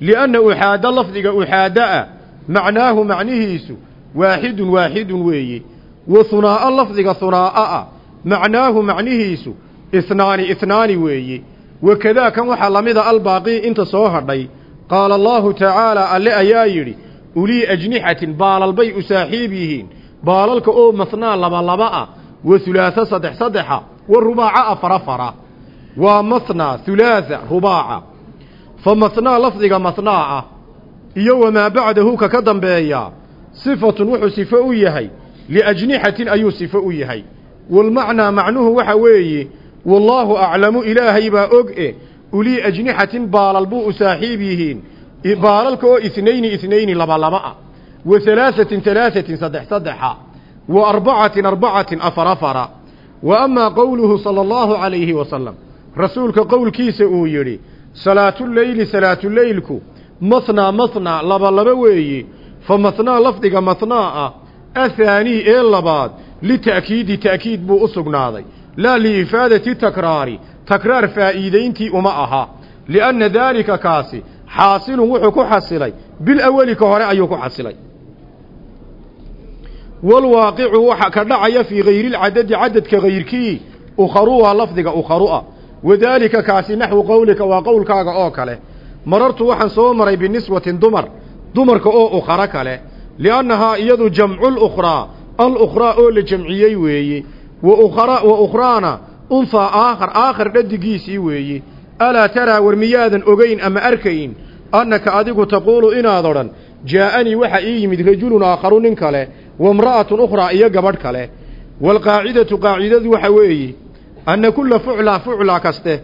Lianna uxaada lafdiga uxaada'a macnaahu macnihiisu waaxidun waaxidun weeye wa hunaa'a lafdiga hunaa'a macnaahu macnihiisu isnaani isnaani weeye wakadaa kan waxaa la mida albaaqii inta soo hadhay. Qaala allaahu tacaalaa alle ayaa yidhi ulii ajnixatin baalal bay u saaxiib yihiin. Baalalka oo mathnaa laba laba ah wa hulaatha saddex saddexa wa rubaaca afar afara waa mathnaa hulaatha rubaaca. Fa mathnaa lafdiga mathnaa ah. Iyo wamaa bacdahu ka dambeeyaa sifatun wuxuu sifo u yahay liajnixatin ayuu sifo u yahay walmacnaa macnuhu waxa weeye wallaahu aclamu ilaahay baa og e ulii ajnixatin baalal buu u saaxiib yihiin baalalka oo isnayni isnayni laba laba ah wa halaahatin halaahatin saddex saddexa wa arbacatin arbacatin afar afara wa amaa qowluhu sala allahu calayhi wasalam rasuulka qowlkiisa uu yidhi salaatuleyli salaatuleylku mathnaa mathnaa laba laba weeye lafdiga mathnaa ah athaanii ee labaad lita'kiidi ta'kiid buu u sugnaaday laa liifaadati takraari takraar faa'iidayntii uma aha lianna daalika kaasi xaasilun wuxuu ku xasilay bil aweli ka hore ayuu ku xasilay walwaaqicu waxa ka dhacaya fii hayrilcadadi cadadka hayrkii ukharuha lafdiga ukharu'a wadaalika kaasi naxwu qowlika waa qowlkaaga oo kale marartu waxaan soo maray biniswatin dumar dumarka oo ukharo kale liannahaa iyadu jamcuulukhraa alukhraa oo la jamciyey weeye wa ukhraana unhaa aakhar aakhar dhadigiisii weeye alaa taraa war miyaadan ogayn ama arkayn annaka adigu taquulu inaad odhan jaa'anii waxaa ii yimid rajulun aakharu nin kale waimra'atun ukhraa iyo gabadh kale waalqaacidatu qaacidadu waxa weeye anna kulla fuclaa fuclaa kaste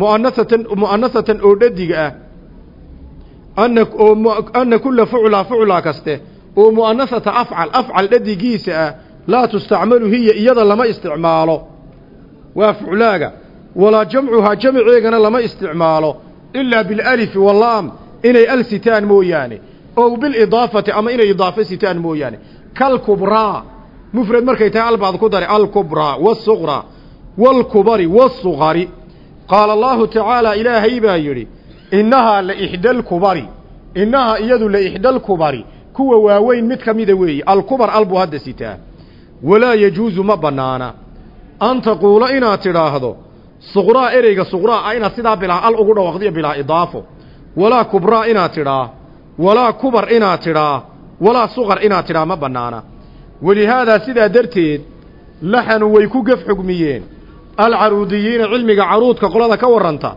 mu'anasatan mu'anasatan oo dhadig ah anna anna kulla fuclaa kaste oo mu'anasata afcal afcal dhadigiisa ah laa tustacmalu hiya iyada lama isticmaalo. Waa fuclaaga. Walaa jamcuhaa jamceegana lama isticmaalo. Ilaa bilalifi walaam inay al sitaan mooyaane. Oo bilidaafati ama inay idaafo sitaan mooyaane. Kalkubraa. Mufrad markay tahay albaad ku dari alkubraa wasuqraa waalkubari waasugari qaala allahu tacaala ilaahay baa yidhi innahaa la ixdaalkubari innahaa iyadu la ixdaalkubari kuwa waaweyn mid ka mida weeye alkubar al buu hadda sitaa walaa yajuusu ma bannaana. An taquula inaad tidhaahdo suqraa ereyga suqraa ah inaad sidaa bilaa al ugu dhawaqdiyo bilaa idaafo. Walaa kubraa inaad tidhaa walaa kubar inaad tidhaa walaa suqar inaad tidhaa ma bannaana. Walihaadaa sidaa darteed laxanu way ku gef xugmiyeen. Alcaruudiyiina cilmiga caruudka qolada ka warranta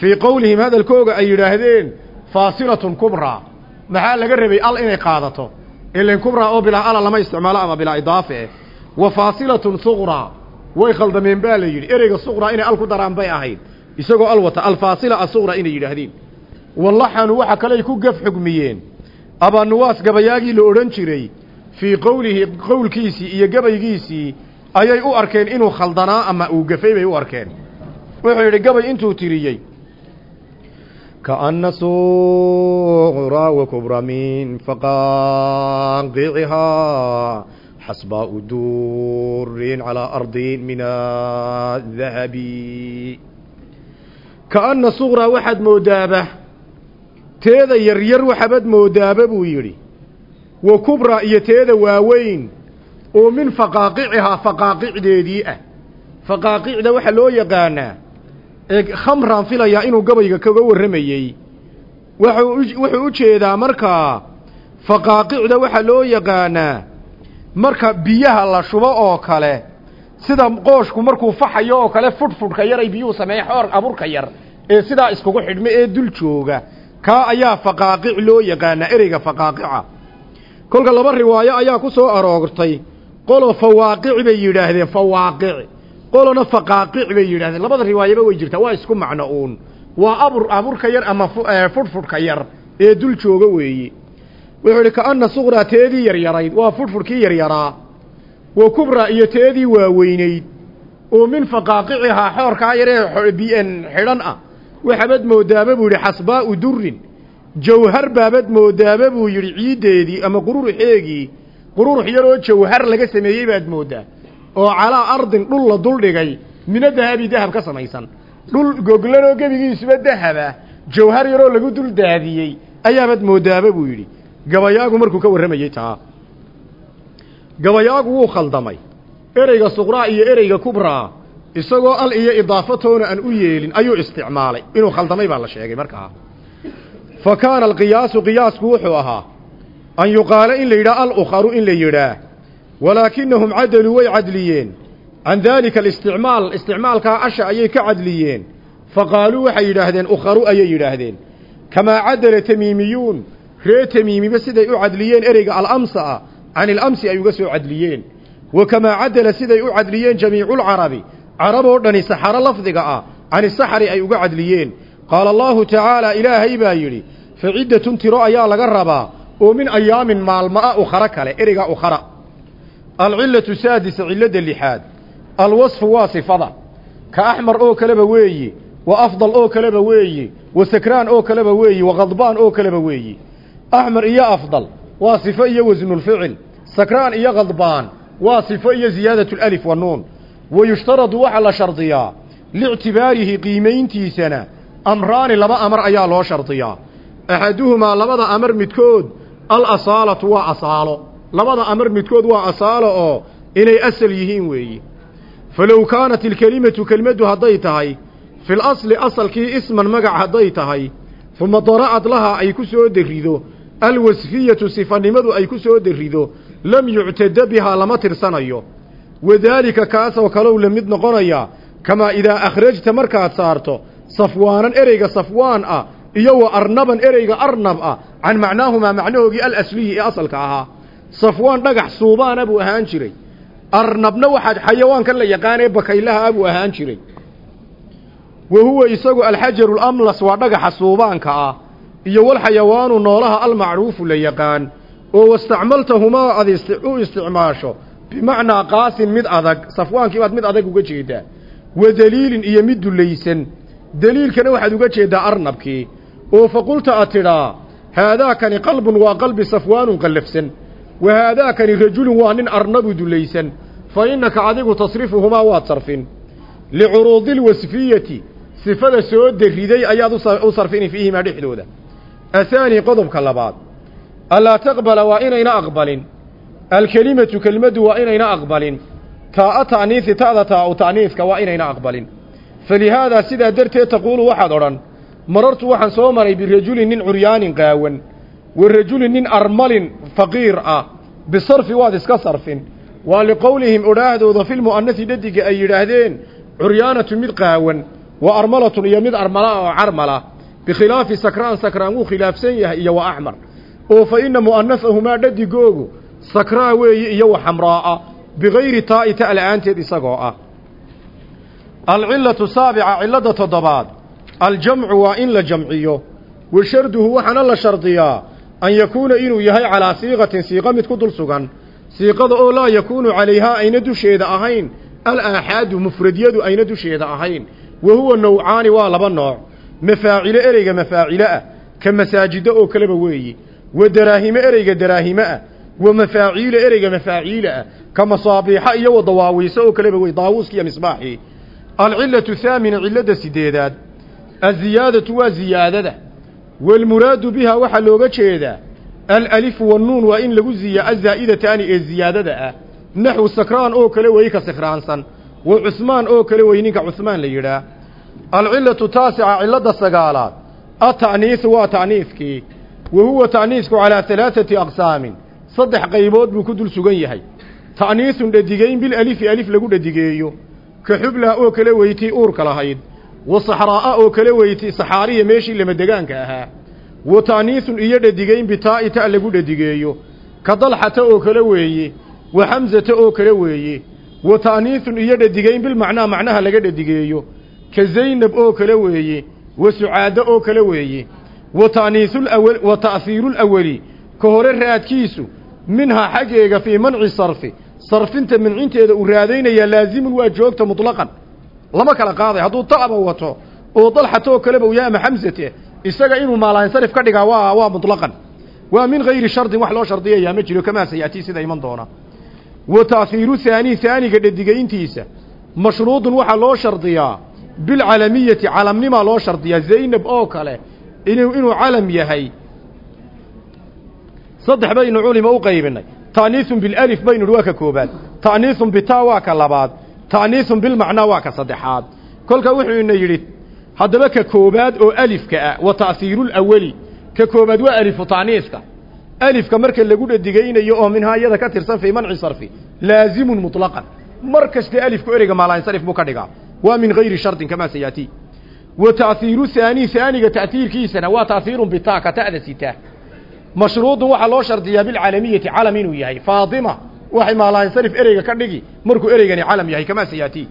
fii qowlihim hadalkooga ay yidhaahdeen faasilatun kubraa maxaa laga rabay al inay qaadato? Ilan kubraa oo bilaa ala lama isticmaalo ama bilaa idaafe eh. Wa faasilatun suqraa way khaldameen baa la yidhi. Ereyga suqraa inay al ku daraan bay ahayd. Isagoo al wata. Alfaasila asuqraa inay yidhaahdeen. Wallaxanu waxa kaley ku gef xugmiyeen. Abaanuwaas gabayaagii la odhan jiray fii qowlihi qowlkiisii iyo gabaygiisii ayay u arkeen inuu khaldanaa ama uu gafay bay u arkeen. Wuxuu yidhi gabay intuu tiriyey كأن صغرى وكبرى من فقاقعها حسباء دور على أرض من الذهب كأن صغرى واحد مودابة تيذا يرير وحبد مودابة بويري وكبرى يتيذا واوين ومن فقاقعها فقاقع ديديئة فقاقع ده waxa loo yaqaanaa khamran filaya inuu gabayga kaga waramayay wuxuu u jeedaa markaa faqaaqicda waxa loo yaqaanaa marka biyaha la shubo oo kale. Sida qooshku markuu faxayo oo kale fudhfudhka yar ay biyuhu sameeye xoor aburka yar ee sidaa iskugu xidhma ee dul jooga. Kaa ayaa faqaaqic loo yaqaanaa ereyga faqaaqica. Kolka laba riwaayo ayaa ku soo aroortay. Qolo fawaaqic bay yidhaahdeen fawaaqic qolona faqaaqic bay yidhahdeen labada riwaayaba way jirtaa. Waa isku macno uun. Waa abur aburka yar ama fudhfudhka yar ee dul jooga weeye wuxuu idhi kaana suqraa teedii yaryarayd. Waa fudhfudhkii yaryaraa. Wa kubraa iyo teedii waaweynayd. Oo min faqaaqicihaa xoorkaa yaree bian xidhan ah. Waxabad moodaaba buu yidhi xasbaa'u durin jawhar baabad moodaaba buu yidhi ciiddeedii ama qururuxeegii qururux yaroo jawhar laga sameeyey baad mooddaa oo calaa ardin dhul la duldhigay mina dahabi dahab ka samaysan. Dhul goglanoo gebigiisuba dahaba jawhar yaroo lagu dul daadiyey ayaabad moodaaba buu yidhi. Gabayaagu markuu ka warramayey taa. Gabayaagu wuu khaldamay. Ereyga suqraa iyo ereyga kubraa isagoo al iyo idaafatoona aan u yeelin ayuu isticmaalay. Inuu khaldamay baa la sheegay markaa fa kaana alqiyaasu qiyaasku wuxuu ahaa an yuqaala in la yidhaah alukharu in la yidhaah walaakinahum cadaluu way cadliyeen. Can daalika alisticmaal isticmaalkaa asha ayay ka cadliyeen. Faqaaluu waxay yidhaahdeen ukharu ayay yidhaahdeen. Kamaa cadala tamiimiyuun ree tamiimiba siday u cadliyeen ereyga alamsa ah can ilamsi ay uga soo cadliyeen. Wa kamaa cadala siday u cadliyeen jamiiculcarabi carab oo dhani saxaro lafdiga ah can isaxari ay uga cadliyeen. Qaala allaahu tacaala ilaahay baa yidhi fa ciddatun tiro ayaa laga rabaa oo min ayaamin maalmo ah ukhara kale ereygaa ukhara alcillatu saadisa cilladda lixaad. Alwasfu waa sifada. Ka axmar oo kaleba weeyi wa afdal oo kaleba weeyi wa sakraan oo kaleba weeyi wa khadbaan oo kaleba weeyi. Axmar iyo afdal waa sifo iyo wasnulficil sakraan iyo khadbaan waa sifo iyo ziyaadat alif wanuun wa yushtaradu waxaa la shardiyaa liictibaarihi qiimayntiisana amraani laba amar ayaa loo shardiyaa. Axaduhumaa labada amar midkood alasaalatu waa asaalo labada amar midkood waa asaalo oo inay asal yihiin weeyi. Falow kaanat ilkelimatu kelmaddu hadday tahay fil asli asalkii isman magac hadday tahay uma dara'ad lahaa ay ku soo derrido alwasfiyatu sifanimadu ay ku soo derrido lam yuctada bihaa lama tirsanayo. Wadaalika kaasoo kalow la mid noqonaya kamaa idaa akhrajta markaad saarto safwaanan ereyga safwaan ah iyo wa arnaban ereyga arnab ah can macnaahumaa macnahoogii alasliyi ee asalka ahaa safwaan dhagax suubaana buu ahaan jiray arnabna waxaad xayawaankan la yaqaanee bakaylaha buu ahaan jiray wa huwa isagu alxajaru lamlas waa dhagaxa suubaanka ah iyo walxayawaanu noolaha almacruufu la yaqaan oo wastacmaltahumaa aad u isticmaasho bimacnaa qaasin mid adag safwaankii baad mid adag uga jeedaa wa deliilin iyo mid dullaysan deliilkana waxaad uga jeeddaa arnabkii oo faqulta aad tidhaa haadaakani qalbun waa qalbi safwaanun qallafsan wa haadaakani rajulun waa nin arnabu dulaysan. Fa innaka adigu tasrifuhumaa waad sarfin. Licuruudi lwasfiyati sifada soo derriday ayaad u sarfini fiihimaa dhexdooda. Athaani qodobka labaad. Allaa taqbala waa inayna aqbalin. Alkelimatu kelimaddu waa inayna aqbalin. Taa'a ta'niisi ta'da taa'u ta'niiska waa inayna aqbalin. Falihaadaa sidaa darteed taquulu waxaad odhan marartu waxaan soo maray birajulin nin curyaanin qaawan wa rajulin nin armalin faqiir ah. Bisarfi waad iska sarfin. Waa liqowlihim odhaahdooda filmu'anasi dhadiga ay yidhaahdeen curyaanatu mid qaawan wa armalatun iyo mid armala oo carmala. Bikhilaafi sakraan sakraan wuu khilaafsan yahay iyo wa axmar oo fa inna mu'anasahumaa dhadigoogu sakraa weeye iyo wa xamraa'a. Bikayri taa'i ta' la'aanteed isagoo ah. Alcillatu saabica cilladda toddobaad. Aljamcu waa in la jamciyo. Wa sharduhu waxaana la shardiyaa an yakuuna inuu yahay calaa siiqatin siiqo mid ku dul sugan. Siiqada oo laa yakuunu calayhaa ayna dusheeda ahayn alaaxaadu mufradyadu ayna dusheeda ahayn. Wa huwa nawcaani waa laba nooc. Mafaacilo ereyga mafaacilo ah ka masaajido oo kaleba weeye wa daraahimo ereyga daraahimo ah wa mafaaciilo ereyga mafaaciila ah ka masaabiixa iyo wa oo kaleba weye daawuuska iyo misbaaxii alcilatu thaamina cilladda sideedaad. Aziyaadatu waa ziyaadada waalmuraadu bihaa waxaa looga jeedaa alalifu wannuun waa in lagu ziya azaa'idataani ee ziyaadada ah naxwu sakraan oo kale weeye ka sikraansan wa cusmaan oo kale wey ninka cusmaan la yidhaah alcilatu taasica cilladda sagaalaad ata'niisu waa ta'niiskii wa huwa ta'niisku calaa halaaثati aqsaamin saddex qaybood buu ku dul sugan yahay ta'niisun dhadigeyn bilalifi alif lagu dhadigeeyo ka xublah oo kale weytii uurka lahayd wa saxraa'a oo kale weyti saxaariya meeshii lamadegaanka ahaa. Wa ta'niisun iyo dhadigeyn bitaa'i ta lagu dhadigeeyo ka dalxata oo kale weeye wa xamsata oo kale weeye wa ta'niisun iyo dhadigeyn bilmacnaa macnaha laga dhadigeeyo ka zaynab oo kale weeye wa sucaado oo kale weeye wa ta'niisul awal wa ta'hiirul awali ka hore raadkiisu minhaa xaggeega fii manci sarfi. Sarfinta mincinteeda uu raadaynayaa laazimun waa joogta mutlaqan lama kala qaaday. Hadduu ta'ba wato oo dalxata oo kaleba uya ama xamsate isaga inuu maalansarif ka dhigaa waa waa mutlaqan. Waa min hayri shardin wax loo shardiyayaa ma jiro kamaa sayaatii sida iman doona. Wa ta'hiiru haani haaniga dhadigayntiisa mashruudun waxaa loo shardiyaa bilcalamiyati calamnimaa loo shardiyaa. Zaynab oo kale inuu inuu calam yahay. Saddex baynu culima u qaybinay. Ta'niisun bilalif baynu waa ka koobaad. Ta'niisun bitaa waa ka labaad ta'niisun bilmacnaa waa ka saddexaad. Kolka wuxuu ina yidhi haddaba ka koobaad oo alifka ah wa ta'hiirulawali ka koobaad waa alifu ta'niiska. Alifka marka lagu dhadigaynayo oo minhaa iyada ka tirsan fii manci sarfi laazimun mutlaqan. Mar kasta alifku ereyga maalansarif buu ka dhigaa. Waa min hayri shardin kamaa sayaatii wa ta'hiiru haani haaniga ta'hiirkiisana waa ta'hiirun bitaa ka ta'da sitaa mashruudun waxaa loo shardiyaa bilcalamiyati waxay maalansarif ereyga ka dhigi markuu ereygani calam yahay kamaa sayaatii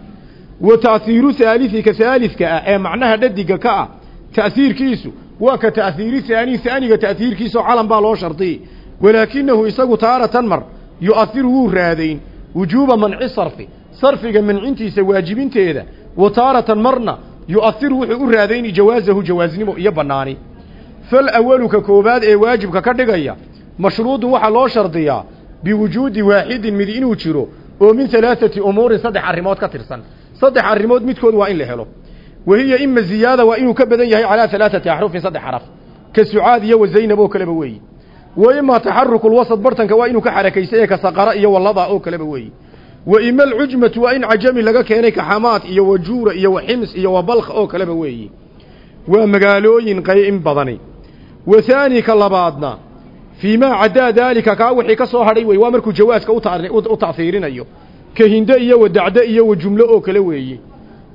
wa ta'hiiru haalisi ka haalidka ah ee macnaha dhadiga ka ah ta'hiirkiisu waa ka ta'hiiri haani haaniga ta'hiirkiisaoo calam baa loo shardiyey walaakinahu isagu taaratan mar yu'ahiru wuu raadayn wujuuba manci sarfi sarfiga mancintiisa waajibinteeda wa taaratan marna yu'ahiru wuxuu u raadayni jawaasahu jawaasnimo iyo bannaani. Fal awalu ka koobaad ee waajibka ka dhigaya mashruudun waxaa loo shardiyaa biwujuudi waaxidin mid inuu jiro oo min halaaثati umuurin saddex arrimood ka tirsan. Saddex arrimood midkood waa in la helo. Wahiya ima ziyaada waa inuu ka badan yahay calaa halaaثati axrufin saddex xaraf. Ka sucaad iyo wa zaynab oo kaleba weeyi. Wa ima taxaruku lwasad bartanka waa inuu ka xarakaysay ka saqara iyo wallada oo kaleba weeyi. Wa ima alcujmatu waa in cajami laga keenay ka xamaad iyo wa juura iyo wa xims iyo wa balkh oo kaleba weeyi. Waa magaalooyin qayn badani. Wa haani ka labaadna fii maa caddaa daalika kaa wixii ka soo hadhay wey waa markuu jawaaska u ta'hiirinayo ka iyo wa dacde iyo wa jumlo oo kale weeye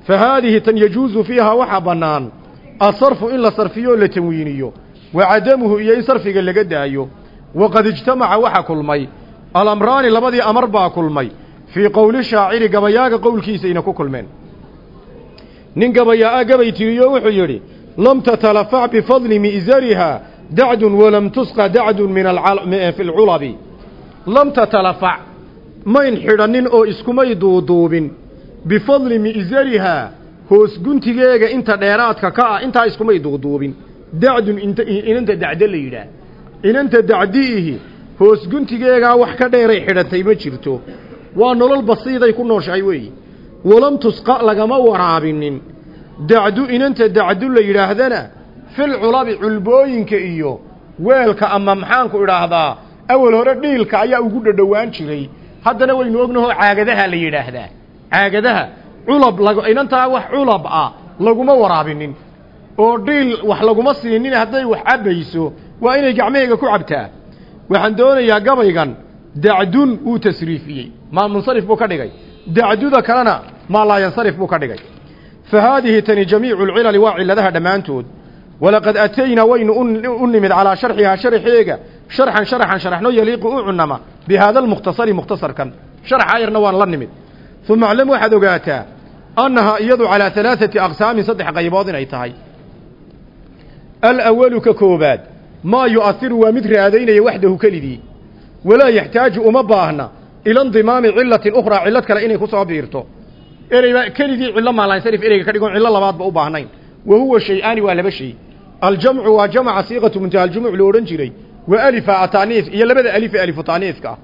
fa haadihi tan yajuusu fiihaa waxaa bannaan asarfu in la sarfiyo oo la tanwiiniyo wa cadamuhu iyo in sarfiga laga daayo waqad ijtamaca waxa kulmay alamraani labadii amar baa kulmay fii qowli shaaciri gabayaaga qowlkiisayna ku kulmeen nin gabayaa-a gabay tiriyo wuxuu yidhi lam tatalafac bifadli mi'zariha dacdun walam tusqa dacdun min fi lculabi lam tatalafac mayn xidhannin oo iskumay duuduubin bifadli mi'zarihaa hoos guntigeega inta dheeraadka ka ah intaa iskumay duuduubin dacdun inanta dacdo la yidhaah inanta dacdiihi hoos guntigeegaa wax ka dheeray xidhatay ma jirto waa nolol basiiday ku nooshahay weeye walam tusqa lagama waraabinin dacdu inanta dacdu la yidhaahdana fil culabi culbooyinka iyo weelka ama maxaanku idhaahdaa awal hore dhiilka ayaa ugu dhadhowaan jiray. Haddana waynu ognahoo caagadaha la yidhaahdaa. Caagadaha culab lag inantaa wax culab ah laguma waraabinin. Oo dhiil wax laguma siinin hadday wax cabbayso waa inay gacmaheega ku cabtaa. Waxaan doonayaa gabaygan dacdun wuu tasriifiyey. Maa munsarif buu ka dhigay. Dacduda kalena maa laa yansarif buu ka dhigay. Fa haadihi tani jamiicu lcilali waa cilladaha dhammaantood walaqad ataynaa waynu u nimid calaa sharxihaa sharxeega sharxan sharaxan sharaxno yaliiqu u cunama. Bi haada almukhtasari mukhtasarkan. Sharaxa yarna waan la nimid. Uma aclam waxaad ogaataa annahaa iyadu calaa halaaثati aqsaamin saddex qaybood inay tahay. Alawalu ka koobaad maa yu'ahiru waa mid raadaynaya waxdahu kelidii. Walaa yaxtaaju uma baahna ila ndimaami cilatin ukhraa cillad kale inay ku soo biirto. Ereyba keligii cillo maalansarif ereyga ka dhigoon cillo labaadba u baahnayn. Wa huwa shay-aani waa laba shay aljamcu waa jamaca siiqatu muntaha aljumuc lo odhan jiray wa alifa ataniif iyo labada alif ee alifu taaniifka ah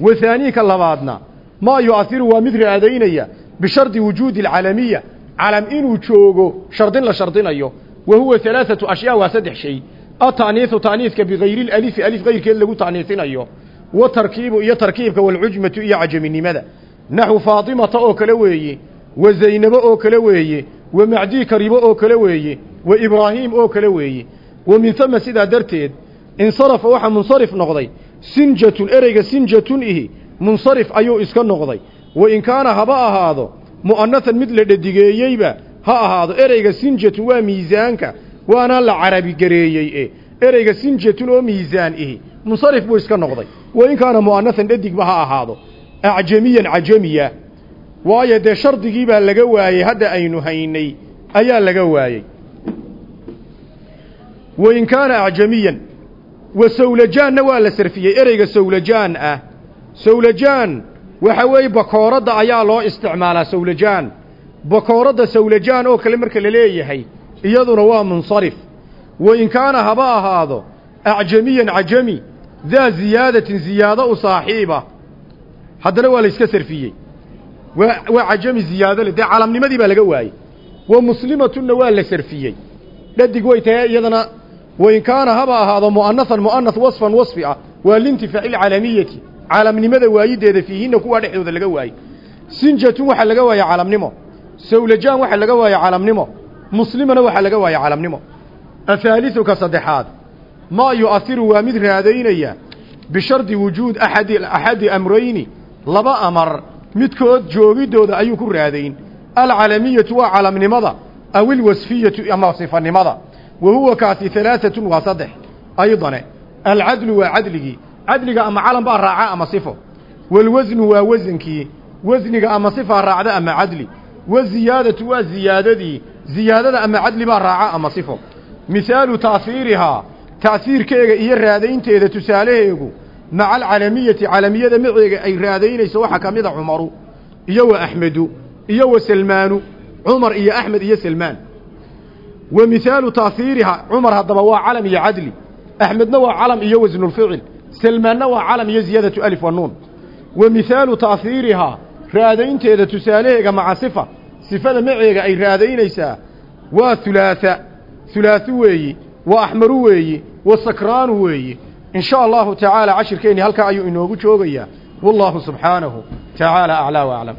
wa haaniika labaadna maa yu'ahiru waa mid raadaynaya bishardi wujuudi alcalamiya calam inuu joogo shardin la shardinayo wa huwa halaaثatu ashyaa waa saddex shay ata'niisu ta'niiska bigayri lalifi alif gayrkeed lagu ta'niisinayo wa tarkiibu iyo tarkiibka walcujmatu iyo cajaminimada naxwu faatimata oo kale weeye wa zaynabo oo kale weeye wa macdii karibo oo kale weeye wa ibraahiim oo kale weeye. Wa min hama sidaa darteed insarafa waxaa munsarif noqday sinjatun ereyga sinjatun ihi munsarif ayuu iska noqday. Wa in kaana haba ahaado mu'anahan mid la dhedigeeyeyba ha ahaado ereyga sinjatun waa miisaanka waana la carabigareeyey e ereyga sinjatun oo miisaan ihi munsarif buu iska noqday. Wa in kaana mu'anahan dhadigba ha ahaado acjamiyan cajamiya waayo dee shardigii baa laga waayey hadda aynu haynay ayaa laga waayey. Wa in kaana acjamiyan wa sawlajaanna waa la sarfiyey ereyga sawlajaan ah. Sawlajaan waxa weeye bakooradda ayaa loo isticmaalaa sawlajaan. Bakooradda sawlajaan oo kale marka la leeyahay iyaduna waa munsarif. Wa in kaana haba ahaado acjamiyan cajami daa ziyaadatin ziyaado u saaxiiba. Haddana waa la sarfiyey waa cajami ziyaado le dee calamnimadii baa laga waayey. Wa muslimatunna waa la sarfiyey. Dhadig way tahay iyadana wain kaana haba ahaado mu'anahan mu'anath wasfan wasfi ah waa liintifaaci alcalamiyati caalamnimada waayideeda fiihinna kuwaa dhexdooda laga waayey. Sinjatun waxaa laga waaya calamnimo sawlajaan waxaa laga waaya calamnimo muslimana waxaa laga waaya calamnimo ahaaliuka saddexaad. Maa yu'ahiru waa mid raadaynaya. Bishardi wujuud axadi axadi amrayni. Laba amar midkood joogidooda ayuu ku raadayn. Alcalamiyatu waa calamnimada aw ilwasfiyatu ama sifanimada. Wa huwa kaasi halaaatun waa saddex aydane alcadlu waa cadligii cadliga ama calam baa raaca ama sifo. Walwasnu waa wasankii. Wasniga ama sifaa raacda ama cadli. Waziyaadatu waa ziyaadadii. Ziyaadada ama cadli baa raaca ama sifo. Mihaalu taahiirihaa ta'hiirkeega iyo raadaynteeda tusaalaheegu maca alcalamiyati calamiyada maceega ay raadaynayso waxaa ka mid a cumaru iyo wa axmedu iyo wa salmaanu cumar iyo axmed iyo salmaan. Wa mihaalu taahiirihaa cumar haddaba waa calam iyo cadli axmedna waa calam iyo wasnulficil salmaanna waa calam iyo ziyaadatu alif wa nuun. Wa mihaalu taahiirihaa raadaynteeda tusaalaheega maca sifa sifada maceega ay raadaynaysaa waa hulaatha hulaahu weeyi wa axmaru weeyi wa sakraanu weeyi in sha allahu tacaala cashirkeenni halkaa ayuu inoogu joogayaa wallaahu subxaanahu tacaala aclaa wa aclam